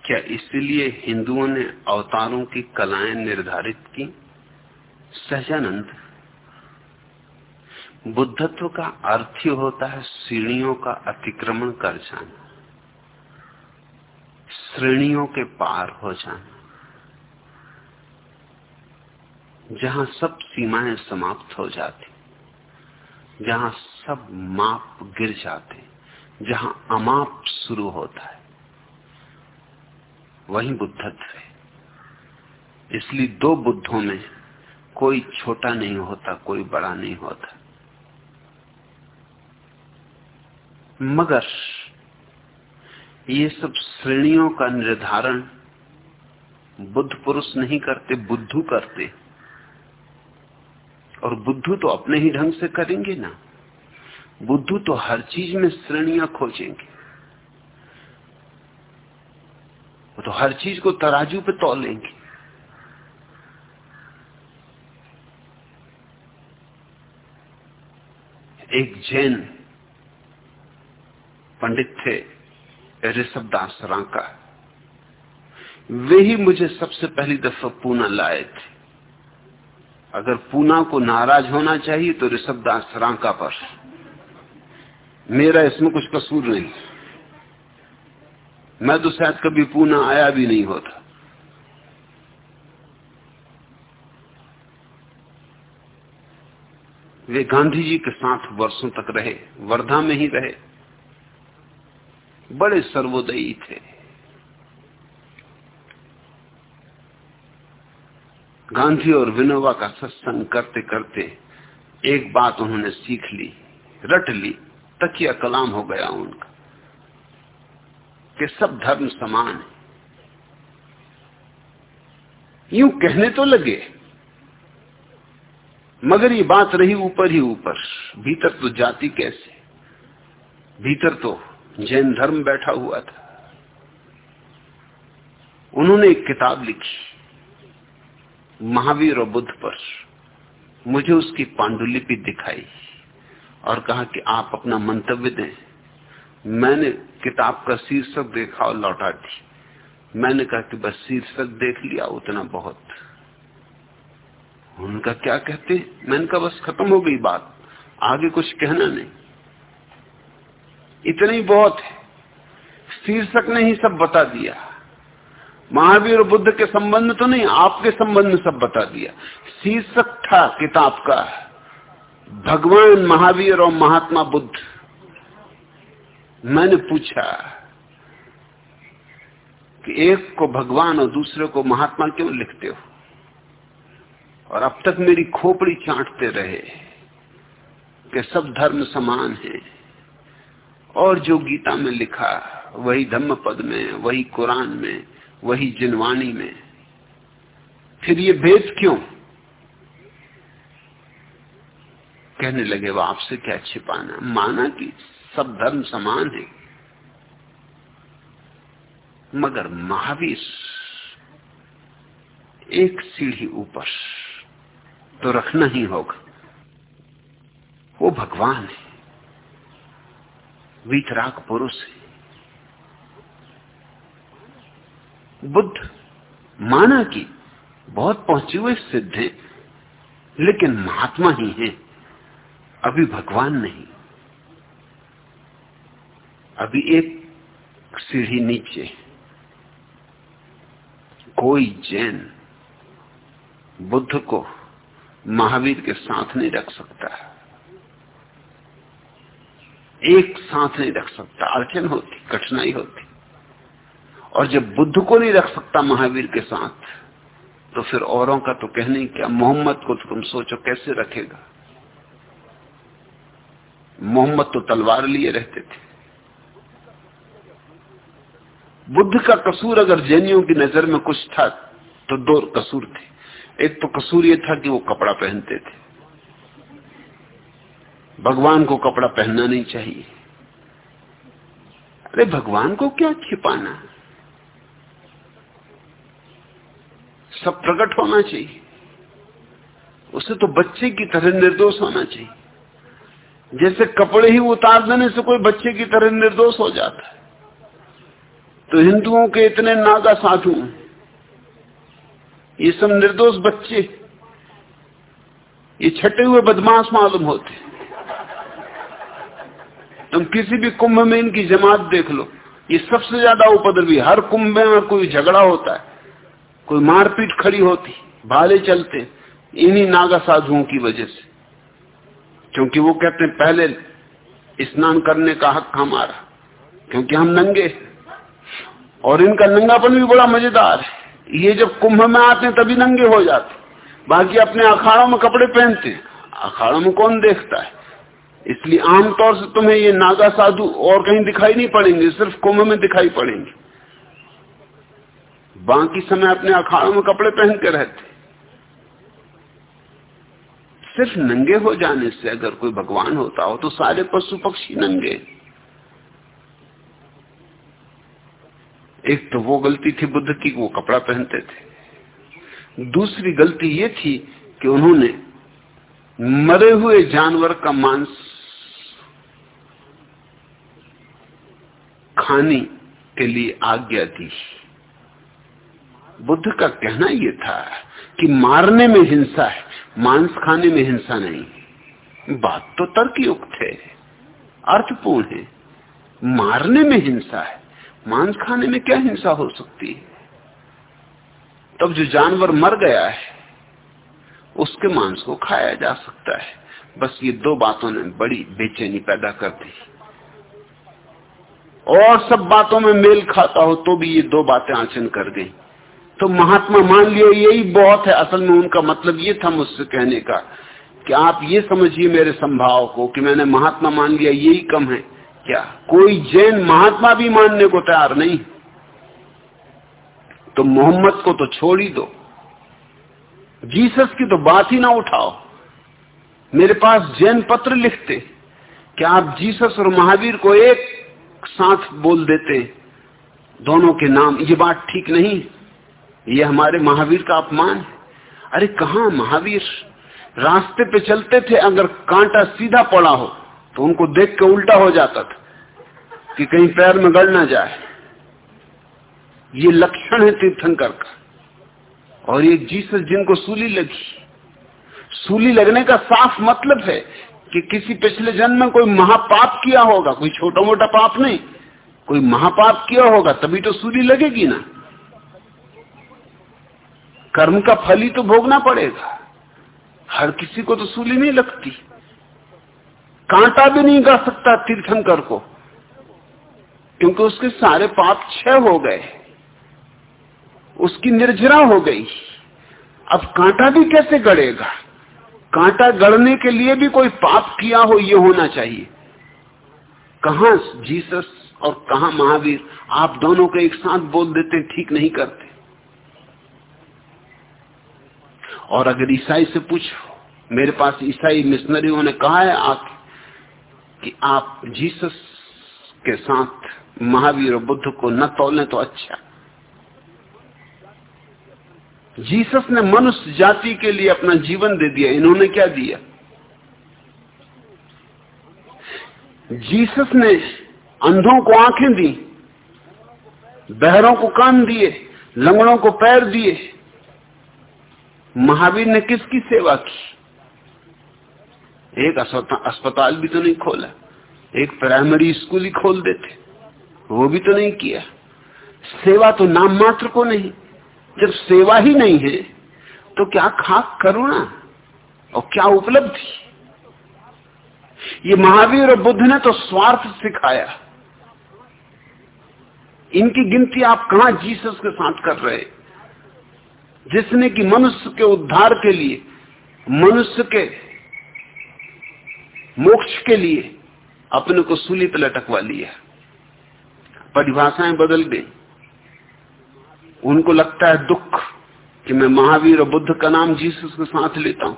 क्या इसलिए हिंदुओं ने अवतारों की कलाएँ निर्धारित की? सहजानंद। बुद्धत्व का अर्थ ही होता है सीढ़ियों का अतिक्रमण कर जाना। श्रेणियों के पार हो जाना। जहाँ सब सीमाएँ समाप्त हो जाती, जहाँ सब माप गिर जाते, जहाँ अमाप शुरू होता है। वही बुद्धत्व है। इसलिए दो बुद्धों में कोई छोटा नहीं होता, कोई बड़ा नहीं होता। मगर ये सब श्रेणियों का निर्धारण बुद्ध पुरुष नहीं करते, बुद्धू करते। और बुद्धू तो अपने ही ढंग से करेंगे ना। बुद्धू तो हर चीज़ में श्रेणियाँ खोजेंगे। वो तो हर चीज़ को तराजू पे तोलेंगे एक जैन पंडित थे ऋषभदास रांका। वे ही मुझे सबसे पहली दफ़ा पूना लाए थे। अगर पूना को नाराज़ होना चाहिए तो ऋषभदास रांका पर। मेरा इसमें कुछ कसूर नहीं। मैं तो शायद कभी पूना आया भी नहीं होता। वे गांधी जी के साथ वर्षों तक रहे, वर्धा में ही रहे। बड़े सर्वोदयी थे। गांधी और विनोबा का सत्संग करते करते एक बात उन्होंने सीख ली, रट ली, तकिया कलाम हो गया उनका। कि सब धर्म समान है। यूँ कहने तो लगे, मगर ये बात रही ऊपर ही ऊपर, भीतर तो जाति कैसे? भीतर तो जैन धर्म बैठा हुआ था। उन्होंने एक किताब लिखी, महावीर और बुद्ध पर। मुझे उसकी पांडुलिपि दिखाई और कहा कि आप अपना मंतव्य दें। मैंने किताब का शीर्षक देखा और लौटा दी। मैंने कहा कि बस शीर्षक देख लिया, उतना बहुत। उनका क्या कहते मैंने कहा, बस खत्म हो गई बात। आगे कुछ कहना नहीं। इतना ही बहुत है। शीर्षक ने ही सब बता दिया। महावीर और बुद्ध के संबंध तो नहीं, आपके संबंध में सब बता दिया। शीर्षक था किताब का। भगवान महावीर और महात्मा बुद्ध। मैंने पूछा कि एक को भगवान और दूसरे को महात्मा क्यों लिखते हो? और अब तक मेरी खोपड़ी चाटते रहे कि सब धर्म समान है। और जो गीता में लिखा, वही धम्म पद में, वही कुरान में, वही जिनवाणी में। फिर ये भेद क्यों? कहने लगे, वो आपसे क्या छिपाना? माना कि सब धर्म समान है। मगर महावीर एक सीढ़ी ऊपर तो रखना ही होगा। वो भगवान है। वीतराग पुरुष है। बुद्ध माना कि बहुत पहुँचे हुए सिद्ध हैं, लेकिन महात्मा ही हैं। अभी भगवान नहीं। अभी एक सीढ़ी नीचे। कोई जैन बुद्ध को महावीर के साथ नहीं रख सकता। एक साथ नहीं रख सकता। अड़चन होती, कठिनाई होती। और जब बुद्ध को नहीं रख सकता महावीर के साथ तो फिर औरों का तो कहने क्या, मोहम्मद को तो तुम सोचो कैसे रखेगा? मोहम्मद तो तलवार लिए रहते थे। बुद्ध का कसूर अगर जैनियों की नज़र में कुछ था तो दो कसूर थे। एक तो कसूर ये था कि वो कपड़ा पहनते थे। भगवान को कपड़ा पहनना नहीं चाहिए। अरे भगवान को क्या छिपाना? सब प्रकट होना चाहिए। उसे तो बच्चे की तरह निर्दोष होना चाहिए। जैसे कपड़े ही उतार देने से कोई बच्चे की तरह निर्दोष हो जाता है। तो हिंदुओं के इतने नागा साधु ये सब निर्दोष बच्चे, ये छठे हुए बदमाश मालूम होते तुम किसी भी कुंभ में इनकी जमात देख लो, ये सबसे ज़्यादा उपद्रवी, हर कुंभ में कोई झगड़ा होता है, कोई मारपीट खड़ी होती, भाले चलते, इन्हीं नागा साधुओं की वजह से। क्योंकि वो कहते हैं, पहले स्नान करने का हक हमारा, क्योंकि हम नंगे और इनका नंगापन भी बड़ा मज़ेदार है। ये जब कुंभ में आते तभी नंगे हो जाते बाकी अपने अखाड़ों में कपड़े पहनते अखाड़ों में कौन देखता है? इसलिए आमतौर से तुम्हें ये नागा साधु और कहीं दिखाई नहीं पड़ेंगे, सिर्फ़ कुंभ में दिखाई पड़ेंगे। बाकी समय अपने अखाड़ों में कपड़े पहन के रहते सिर्फ़ नंगे हो जाने से अगर कोई भगवान होता हो तो सारे पशु पक्षी नंगे एक तो वो गलती थी बुद्ध की, वो कपड़ा पहनते थे। दूसरी गलती ये थी कि उन्होंने मरे हुए जानवर का मांस, खाने के लिए आज्ञा दी। बुद्ध का कहना यह था कि मारने में हिंसा है, मांस खाने में हिंसा नहीं। बात तो तर्कयुक्त है, अर्थपूर्ण है। मारने में हिंसा है। मांस खाने में क्या हिंसा हो सकती है? तब जो जानवर मर गया है, उसके मांस को खाया जा सकता है। बस ये दो बातों ने बड़ी बेचैनी पैदा कर दी। और सब बातों में मेल खाता हो तो भी ये दो बातें आचन कर गई। तो महात्मा मान लिया, यही बहुत है। असल में उनका मतलब ये था मुझसे कहने का कि आप ये समझिए मेरे संभाव को कि मैंने महात्मा मान लिया, यही कम है। क्या? कोई जैन महात्मा भी मानने को तैयार नहीं। तो मोहम्मद को तो छोड़ ही दो। जीसस की तो बात ही ना उठाओ। मेरे पास जैन पत्र लिखते क्या आप जीसस और महावीर को एक साथ बोल देते, दोनों के नाम, ये बात ठीक नहीं। ये हमारे महावीर का अपमान है। अरे कहा महावीर? रास्ते पे चलते थे, अगर कांटा सीधा पड़ा हो तो उनको देख के उल्टा हो जाता था कि कहीं पैर में गड़ ना जाए। ये लक्षण है तीर्थंकर का। और ये जीसस जिनको सूली लगी। सूली लगने का साफ़ मतलब है कि किसी पिछले जन्म में कोई महापाप किया होगा, कोई छोटा मोटा पाप नहीं, कोई महापाप किया होगा, तभी तो सूली लगेगी ना। कर्म का फल ही तो भोगना पड़ेगा। हर किसी को तो सूली नहीं लगती। कांटा भी नहीं गा सकता तीर्थंकर को, क्योंकि उसके सारे पाप छह हो गए, उसकी निर्जरा हो गई। अब कांटा भी कैसे गड़ेगा? कांटा गड़ने के लिए भी कोई पाप किया हो, ये होना चाहिए। कहा जीसस और कहा महावीर, आप दोनों को एक साथ बोल देते, ठीक नहीं करते। और अगर ईसाई से पूछो, मेरे पास ईसाई मिशनरियों ने कहा है, आप कि आप जीसस के साथ महावीर और बुद्ध को न तोलें तो अच्छा। जीसस ने मनुष्य जाति के लिए अपना जीवन दे दिया, इन्होंने क्या दिया? जीसस ने अंधों को आँखें दी, बहरों को कान दिए, लंगड़ों को पैर दिए। महावीर ने किसकी सेवा की? एक अस्पताल भी तो नहीं खोला। एक प्राइमरी स्कूल ही खोल देते। वो भी तो नहीं किया। सेवा तो नाम मात्र को नहीं। जब सेवा ही नहीं है तो क्या खाक करुणा और क्या उपलब्धि? ये महावीर और बुद्ध ने तो स्वार्थ सिखाया। इनकी गिनती आप कहा जीसस के साथ कर रहे जिसने कि मनुष्य के उद्धार के लिए, मनुष्य के मोक्ष के लिए अपने को सूली पर लटकवा लिया। परिभाषाएँ बदल गई उनको लगता है दुख कि मैं महावीर और बुद्ध का नाम जीसस के साथ लेता हूँ।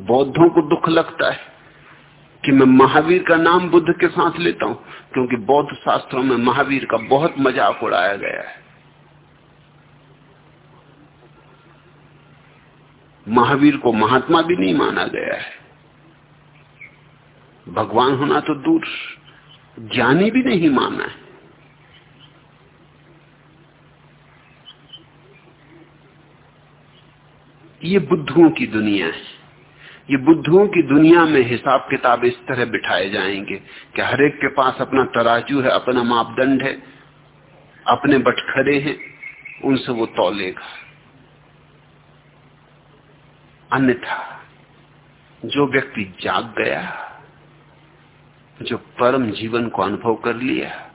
बौद्धों को दुख लगता है कि मैं महावीर का नाम बुद्ध के साथ लेता हूँ, क्योंकि बौद्ध शास्त्रों में महावीर का बहुत मज़ाक उड़ाया गया है। महावीर को महात्मा भी नहीं माना गया है। भगवान होना तो दूर। ज्ञानी भी नहीं माना। है ये बुद्धुओं की दुनिया है। ये बुद्धुओं की दुनिया में हिसाब किताब इस तरह बिठाए जाएँगे कि हर एक के पास अपना तराजू है, अपना मापदंड है, अपने बटखरे हैं, उनसे वो तोलेगा। अन्यथा, जो व्यक्ति जाग गया जो परम जीवन को अनुभव कर लिया,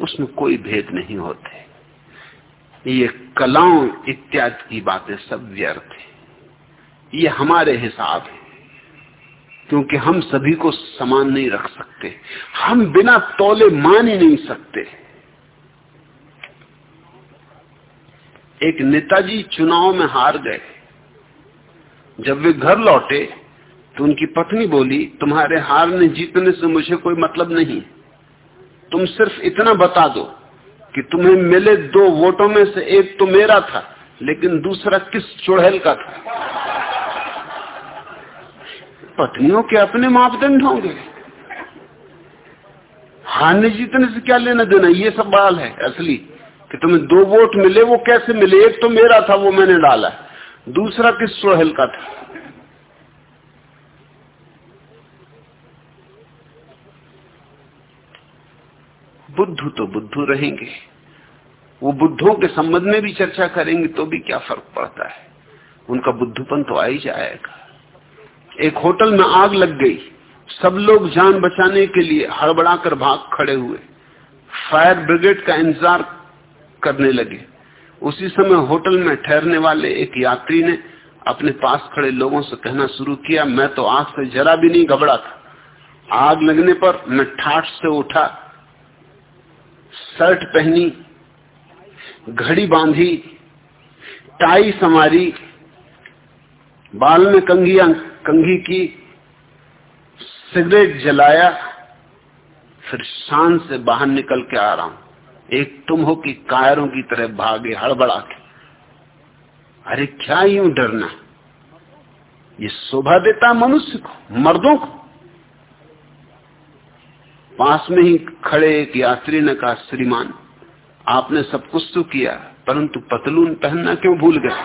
उसमें कोई भेद नहीं होते। ये कलाओं इत्यादि की बातें सब व्यर्थ है। ये हमारे हिसाब है, क्योंकि हम सभी को समान नहीं रख सकते। हम बिना तोले मान ही नहीं सकते। एक नेताजी चुनाव में हार गए। जब वे घर लौटे तो उनकी पत्नी बोली, तुम्हारे हारने जीतने से मुझे कोई मतलब नहीं। तुम सिर्फ़ इतना बता दो कि तुम्हें मिले दो वोटों में से एक तो मेरा था, लेकिन दूसरा किस चुड़ैल का था? पत्नियों के अपने मापदंड होंगे। हारने जीतने से क्या लेना देना, ये सब बाल है असली। कि तुम्हें दो वोट मिले, वो कैसे मिले? एक तो मेरा था, वो मैंने डाला। दूसरा किस चुड़ैल का था? बुद्धू तो बुद्धू रहेंगे। वो बुद्धों के संबंध में भी चर्चा करेंगे तो भी क्या फ़र्क पड़ता है? उनका बुद्धूपन तो आ ही जाएगा। एक होटल में आग लग गई। सब लोग जान बचाने के लिए हड़बड़ाकर भाग खड़े हुए। फायर ब्रिगेड का इंतज़ार करने लगे। उसी समय होटल में ठहरने वाले एक यात्री ने अपने पास खड़े लोगों से कहना शुरू किया, मैं तो आग से जरा भी नहीं घबरा था। आग लगने पर मैं ठाठ से उठा शर्ट पहनी, घड़ी बांधी, टाई संवारी, बाल में कंघिया कंघी की, सिगरेट जलाया, फिर शान से बाहर निकल के आ रहा हूँ। एक तुम हो कि कायरों की तरह भागे, हड़बड़ा के। अरे क्या यूँ डरना? ये शोभा देता मनुष्य को, मर्दों को। पास में ही खड़े एक यात्री ने कहा, श्रीमान, आपने सब कुछ तो किया, परंतु पतलून पहनना क्यों भूल गए?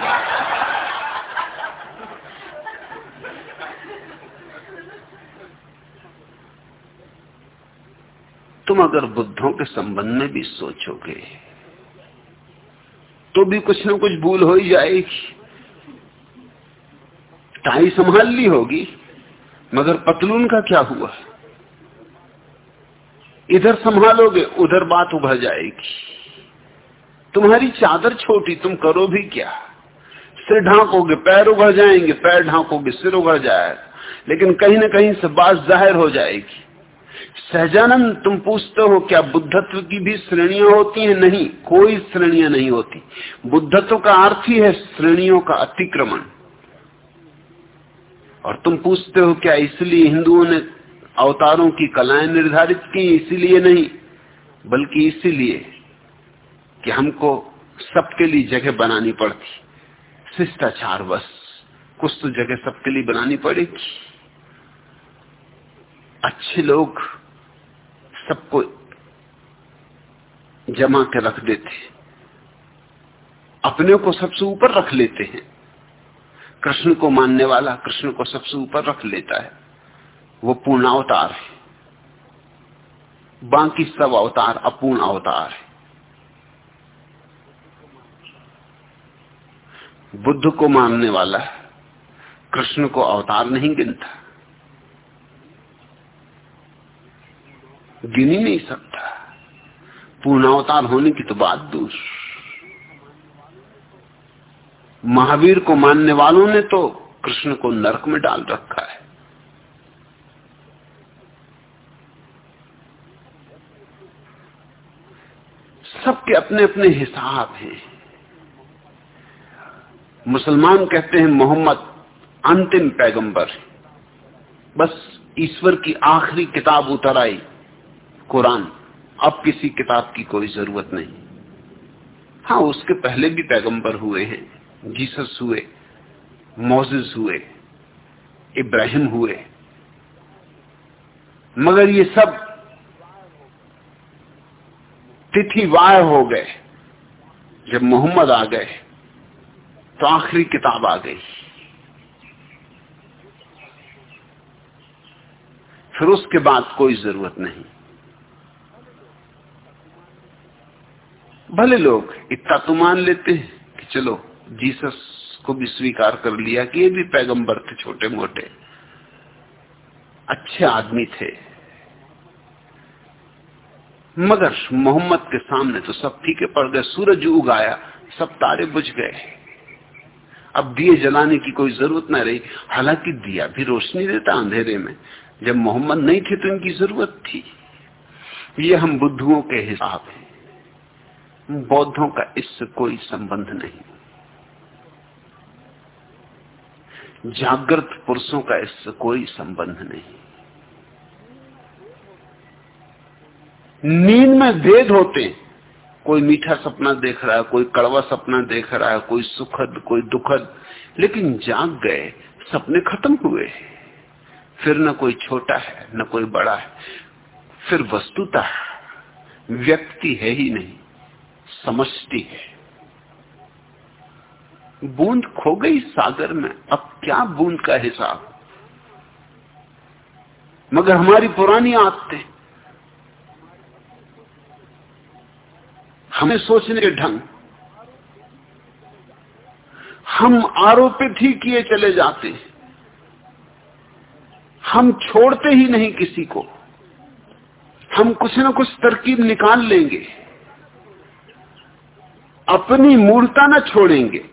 तुम अगर बुद्धों के संबंध में भी सोचोगे तो भी कुछ ना कुछ भूल हो ही जाएगी। टाई संभाल ली होगी, मगर पतलून का क्या हुआ? है इधर संभालोगे, उधर बात उभर जाएगी। तुम्हारी चादर छोटी, तुम करो भी क्या? सिर ढांकोगे, पैर उभर जाएँगे, पैर ढांकोगे, सिर उभर जाएगा लेकिन कहीं ना कहीं से बात ज़ाहिर हो जाएगी। सहजानंद, तुम पूछते हो, क्या बुद्धत्व की भी श्रेणियाँ होती हैं? नहीं, कोई श्रेणियाँ नहीं होती। बुद्धत्व का अर्थ ही है श्रेणियों का अतिक्रमण। और तुम पूछते हो, क्या इसलिए हिंदुओं ने अवतारों की कलाएँ निर्धारित की इसीलिए नहीं, बल्कि इसीलिए कि हमको सबके लिए जगह बनानी पड़ती। शिष्टाचार बस कुछ तो जगह सबके लिए बनानी पड़ेगी। अच्छे लोग सबको जमा के रख देते अपने को सबसे ऊपर रख लेते हैं। कृष्ण को मानने वाला कृष्ण को सबसे ऊपर रख लेता है। वो पूर्ण अवतार है। बाकी सब अवतार अपूर्ण अवतार है। बुद्ध को मानने वाला कृष्ण को अवतार नहीं गिनता। गिन ही नहीं सकता। पूर्ण अवतार होने की तो बात दूर। महावीर को मानने वालों ने तो कृष्ण को नरक में डाल रखा है। सबके अपने अपने हिसाब हैं। मुसलमान कहते हैं मोहम्मद अंतिम पैगंबर बस ईश्वर की आखिरी किताब उतर आई, कुरान। अब किसी किताब की कोई ज़रूरत नहीं। हाँ उसके पहले भी पैगंबर हुए हैं। जीसस हुए मोजिस हुए, इब्राहिम हुए। मगर ये सब तिथि वाय हो गए। जब मोहम्मद आ गए तो आखिरी किताब आ गई। फिर उसके बाद कोई ज़रूरत नहीं। भले लोग इतना तो मान लेते हैं कि चलो, जीसस को भी स्वीकार कर लिया कि ये भी पैगंबर थे छोटे मोटे अच्छे आदमी थे। मगर मोहम्मद के सामने तो सब फीके पड़ गए, सूरज उगाया, सब तारे बुझ गए। अब दिए जलाने की कोई ज़रूरत ना रही। हालाँकि दिया भी रोशनी देता अंधेरे में। जब मोहम्मद नहीं थे तो इनकी ज़रूरत थी। ये हम बुद्धुओं के हिसाब है। बौद्धों का इससे कोई संबंध नहीं। जागृत पुरुषों का इससे कोई संबंध नहीं। नींद में भेद होते हैं। कोई मीठा सपना देख रहा है, कोई कड़वा सपना देख रहा है, कोई सुखद, कोई दुखद। लेकिन जाग गए, सपने खत्म हुए फिर न कोई छोटा है, न कोई बड़ा है। फिर वस्तुता व्यक्ति है ही नहीं, समष्टि है। बूंद खो गई सागर में, अब क्या बूंद का हिसाब? मगर हमारी पुरानी आदतें हमें सोचने के ढंग। हम आरोपित ही किए चले जाते हम छोड़ते ही नहीं किसी को। हम कुछ ना कुछ तरकीब निकाल लेंगे। अपनी मूर्ता ना छोड़ेंगे।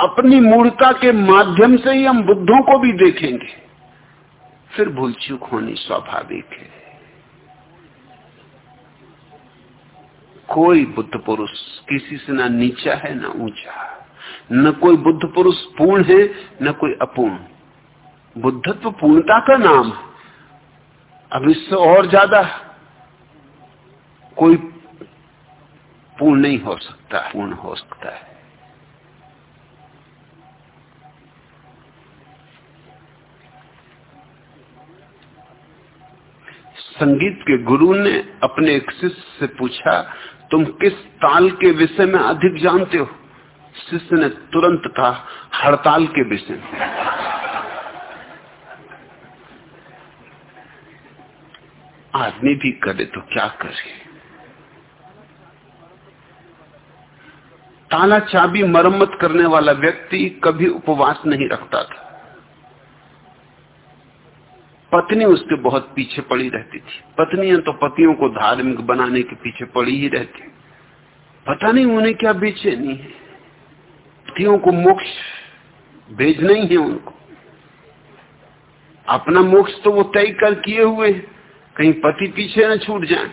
अपनी मूर्ता के माध्यम से ही हम बुद्धों को भी देखेंगे। फिर भूल चूक होनी स्वाभाविक है। कोई बुद्ध पुरुष किसी से ना नीचा है, ना ऊँचा न कोई बुद्ध पुरुष पूर्ण है, न कोई अपूर्ण। बुद्धत्व पूर्णता का नाम है। अब इससे और ज़्यादा कोई पूर्ण नहीं हो सकता, पूर्ण हो सकता है। संगीत के गुरु ने अपने एक शिष्य से पूछा तुम किस ताल के विषय में अधिक जानते हो? शिष्य ने तुरंत कहा, हड़ताल के विषय में। आदमी भी करे तो क्या करे? ताला चाबी मरम्मत करने वाला व्यक्ति कभी उपवास नहीं रखता था। पत्नी उसके बहुत पीछे पड़ी रहती थी। पत्नियाँ तो पतियों को धार्मिक बनाने के पीछे पड़ी ही रहती। पता नहीं उन्हें क्या बेचैनी है। पतियों को मोक्ष भेजना ही है उनको। अपना मोक्ष तो वो तय कर किए हुए कहीं पति पीछे न छूट जाए।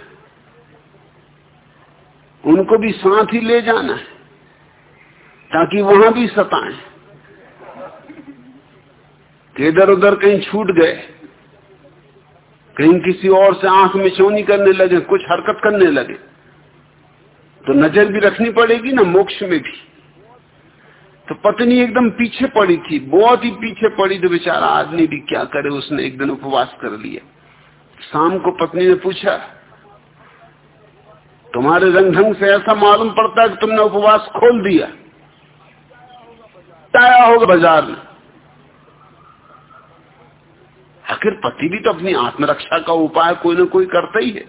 उनको भी साथ ही ले जाना है, ताकि वहाँ भी सताएँ। इधर उधर कहीं छूट गए। कहीं किसी और से आँख में चोनी करने लगे, कुछ हरकत करने लगे। तो नज़र भी रखनी पड़ेगी ना, मोक्ष में भी। तो पत्नी एकदम पीछे पड़ी थी, बहुत ही पीछे पड़ी तो बेचारा आदमी भी क्या करे, उसने एक दिन उपवास कर लिया। शाम को पत्नी ने पूछा, तुम्हारे रंग ढंग से ऐसा मालूम पड़ता है कि तुमने उपवास खोल दिया? आया होगा बाज़ार में। आखिर पति भी तो अपनी आत्मरक्षा का उपाय कोई ना कोई करता ही है।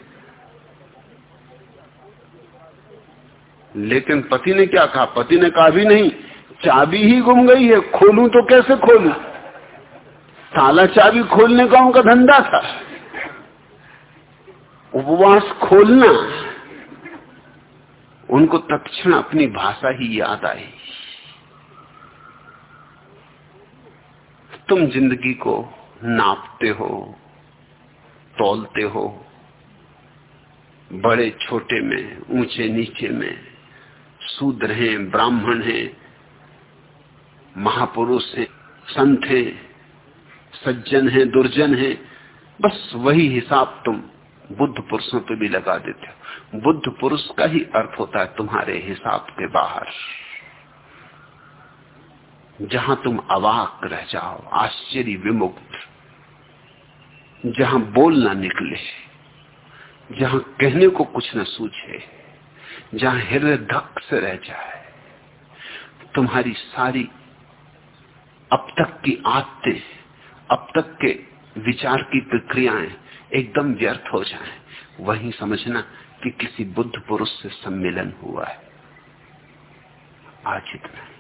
लेकिन पति ने क्या कहा? पति ने कहा भी नहीं, चाबी ही गुम गई है, खोलूं तो कैसे खोलूं? ताला चाबी खोलने का उनका धंधा था। उपवास खोलना, उनको तत्क्षण अपनी भाषा ही याद आई। तुम ज़िंदगी को नापते हो, तोलते हो, बड़े छोटे में, ऊँचे नीचे में, शूद्र हैं, ब्राह्मण हैं, महापुरुष हैं, संत हैं, सज्जन हैं, दुर्जन हैं, बस वही हिसाब तुम बुद्ध पुरुषों पे भी लगा देते हो। बुद्ध पुरुष का ही अर्थ होता है तुम्हारे हिसाब के बाहर। जहाँ तुम अवाक रह जाओ, आश्चर्य विमुक्त जहाँ बोल ना निकले जहाँ कहने को कुछ न सूझे जहाँ हृदय धक से रह जाए तुम्हारी सारी अब तक की आदतें अब तक के विचार की प्रक्रियाएँ एकदम व्यर्थ हो जाएँ, वही समझना कि किसी बुद्ध पुरुष से सम्मेलन हुआ है। आज इतना।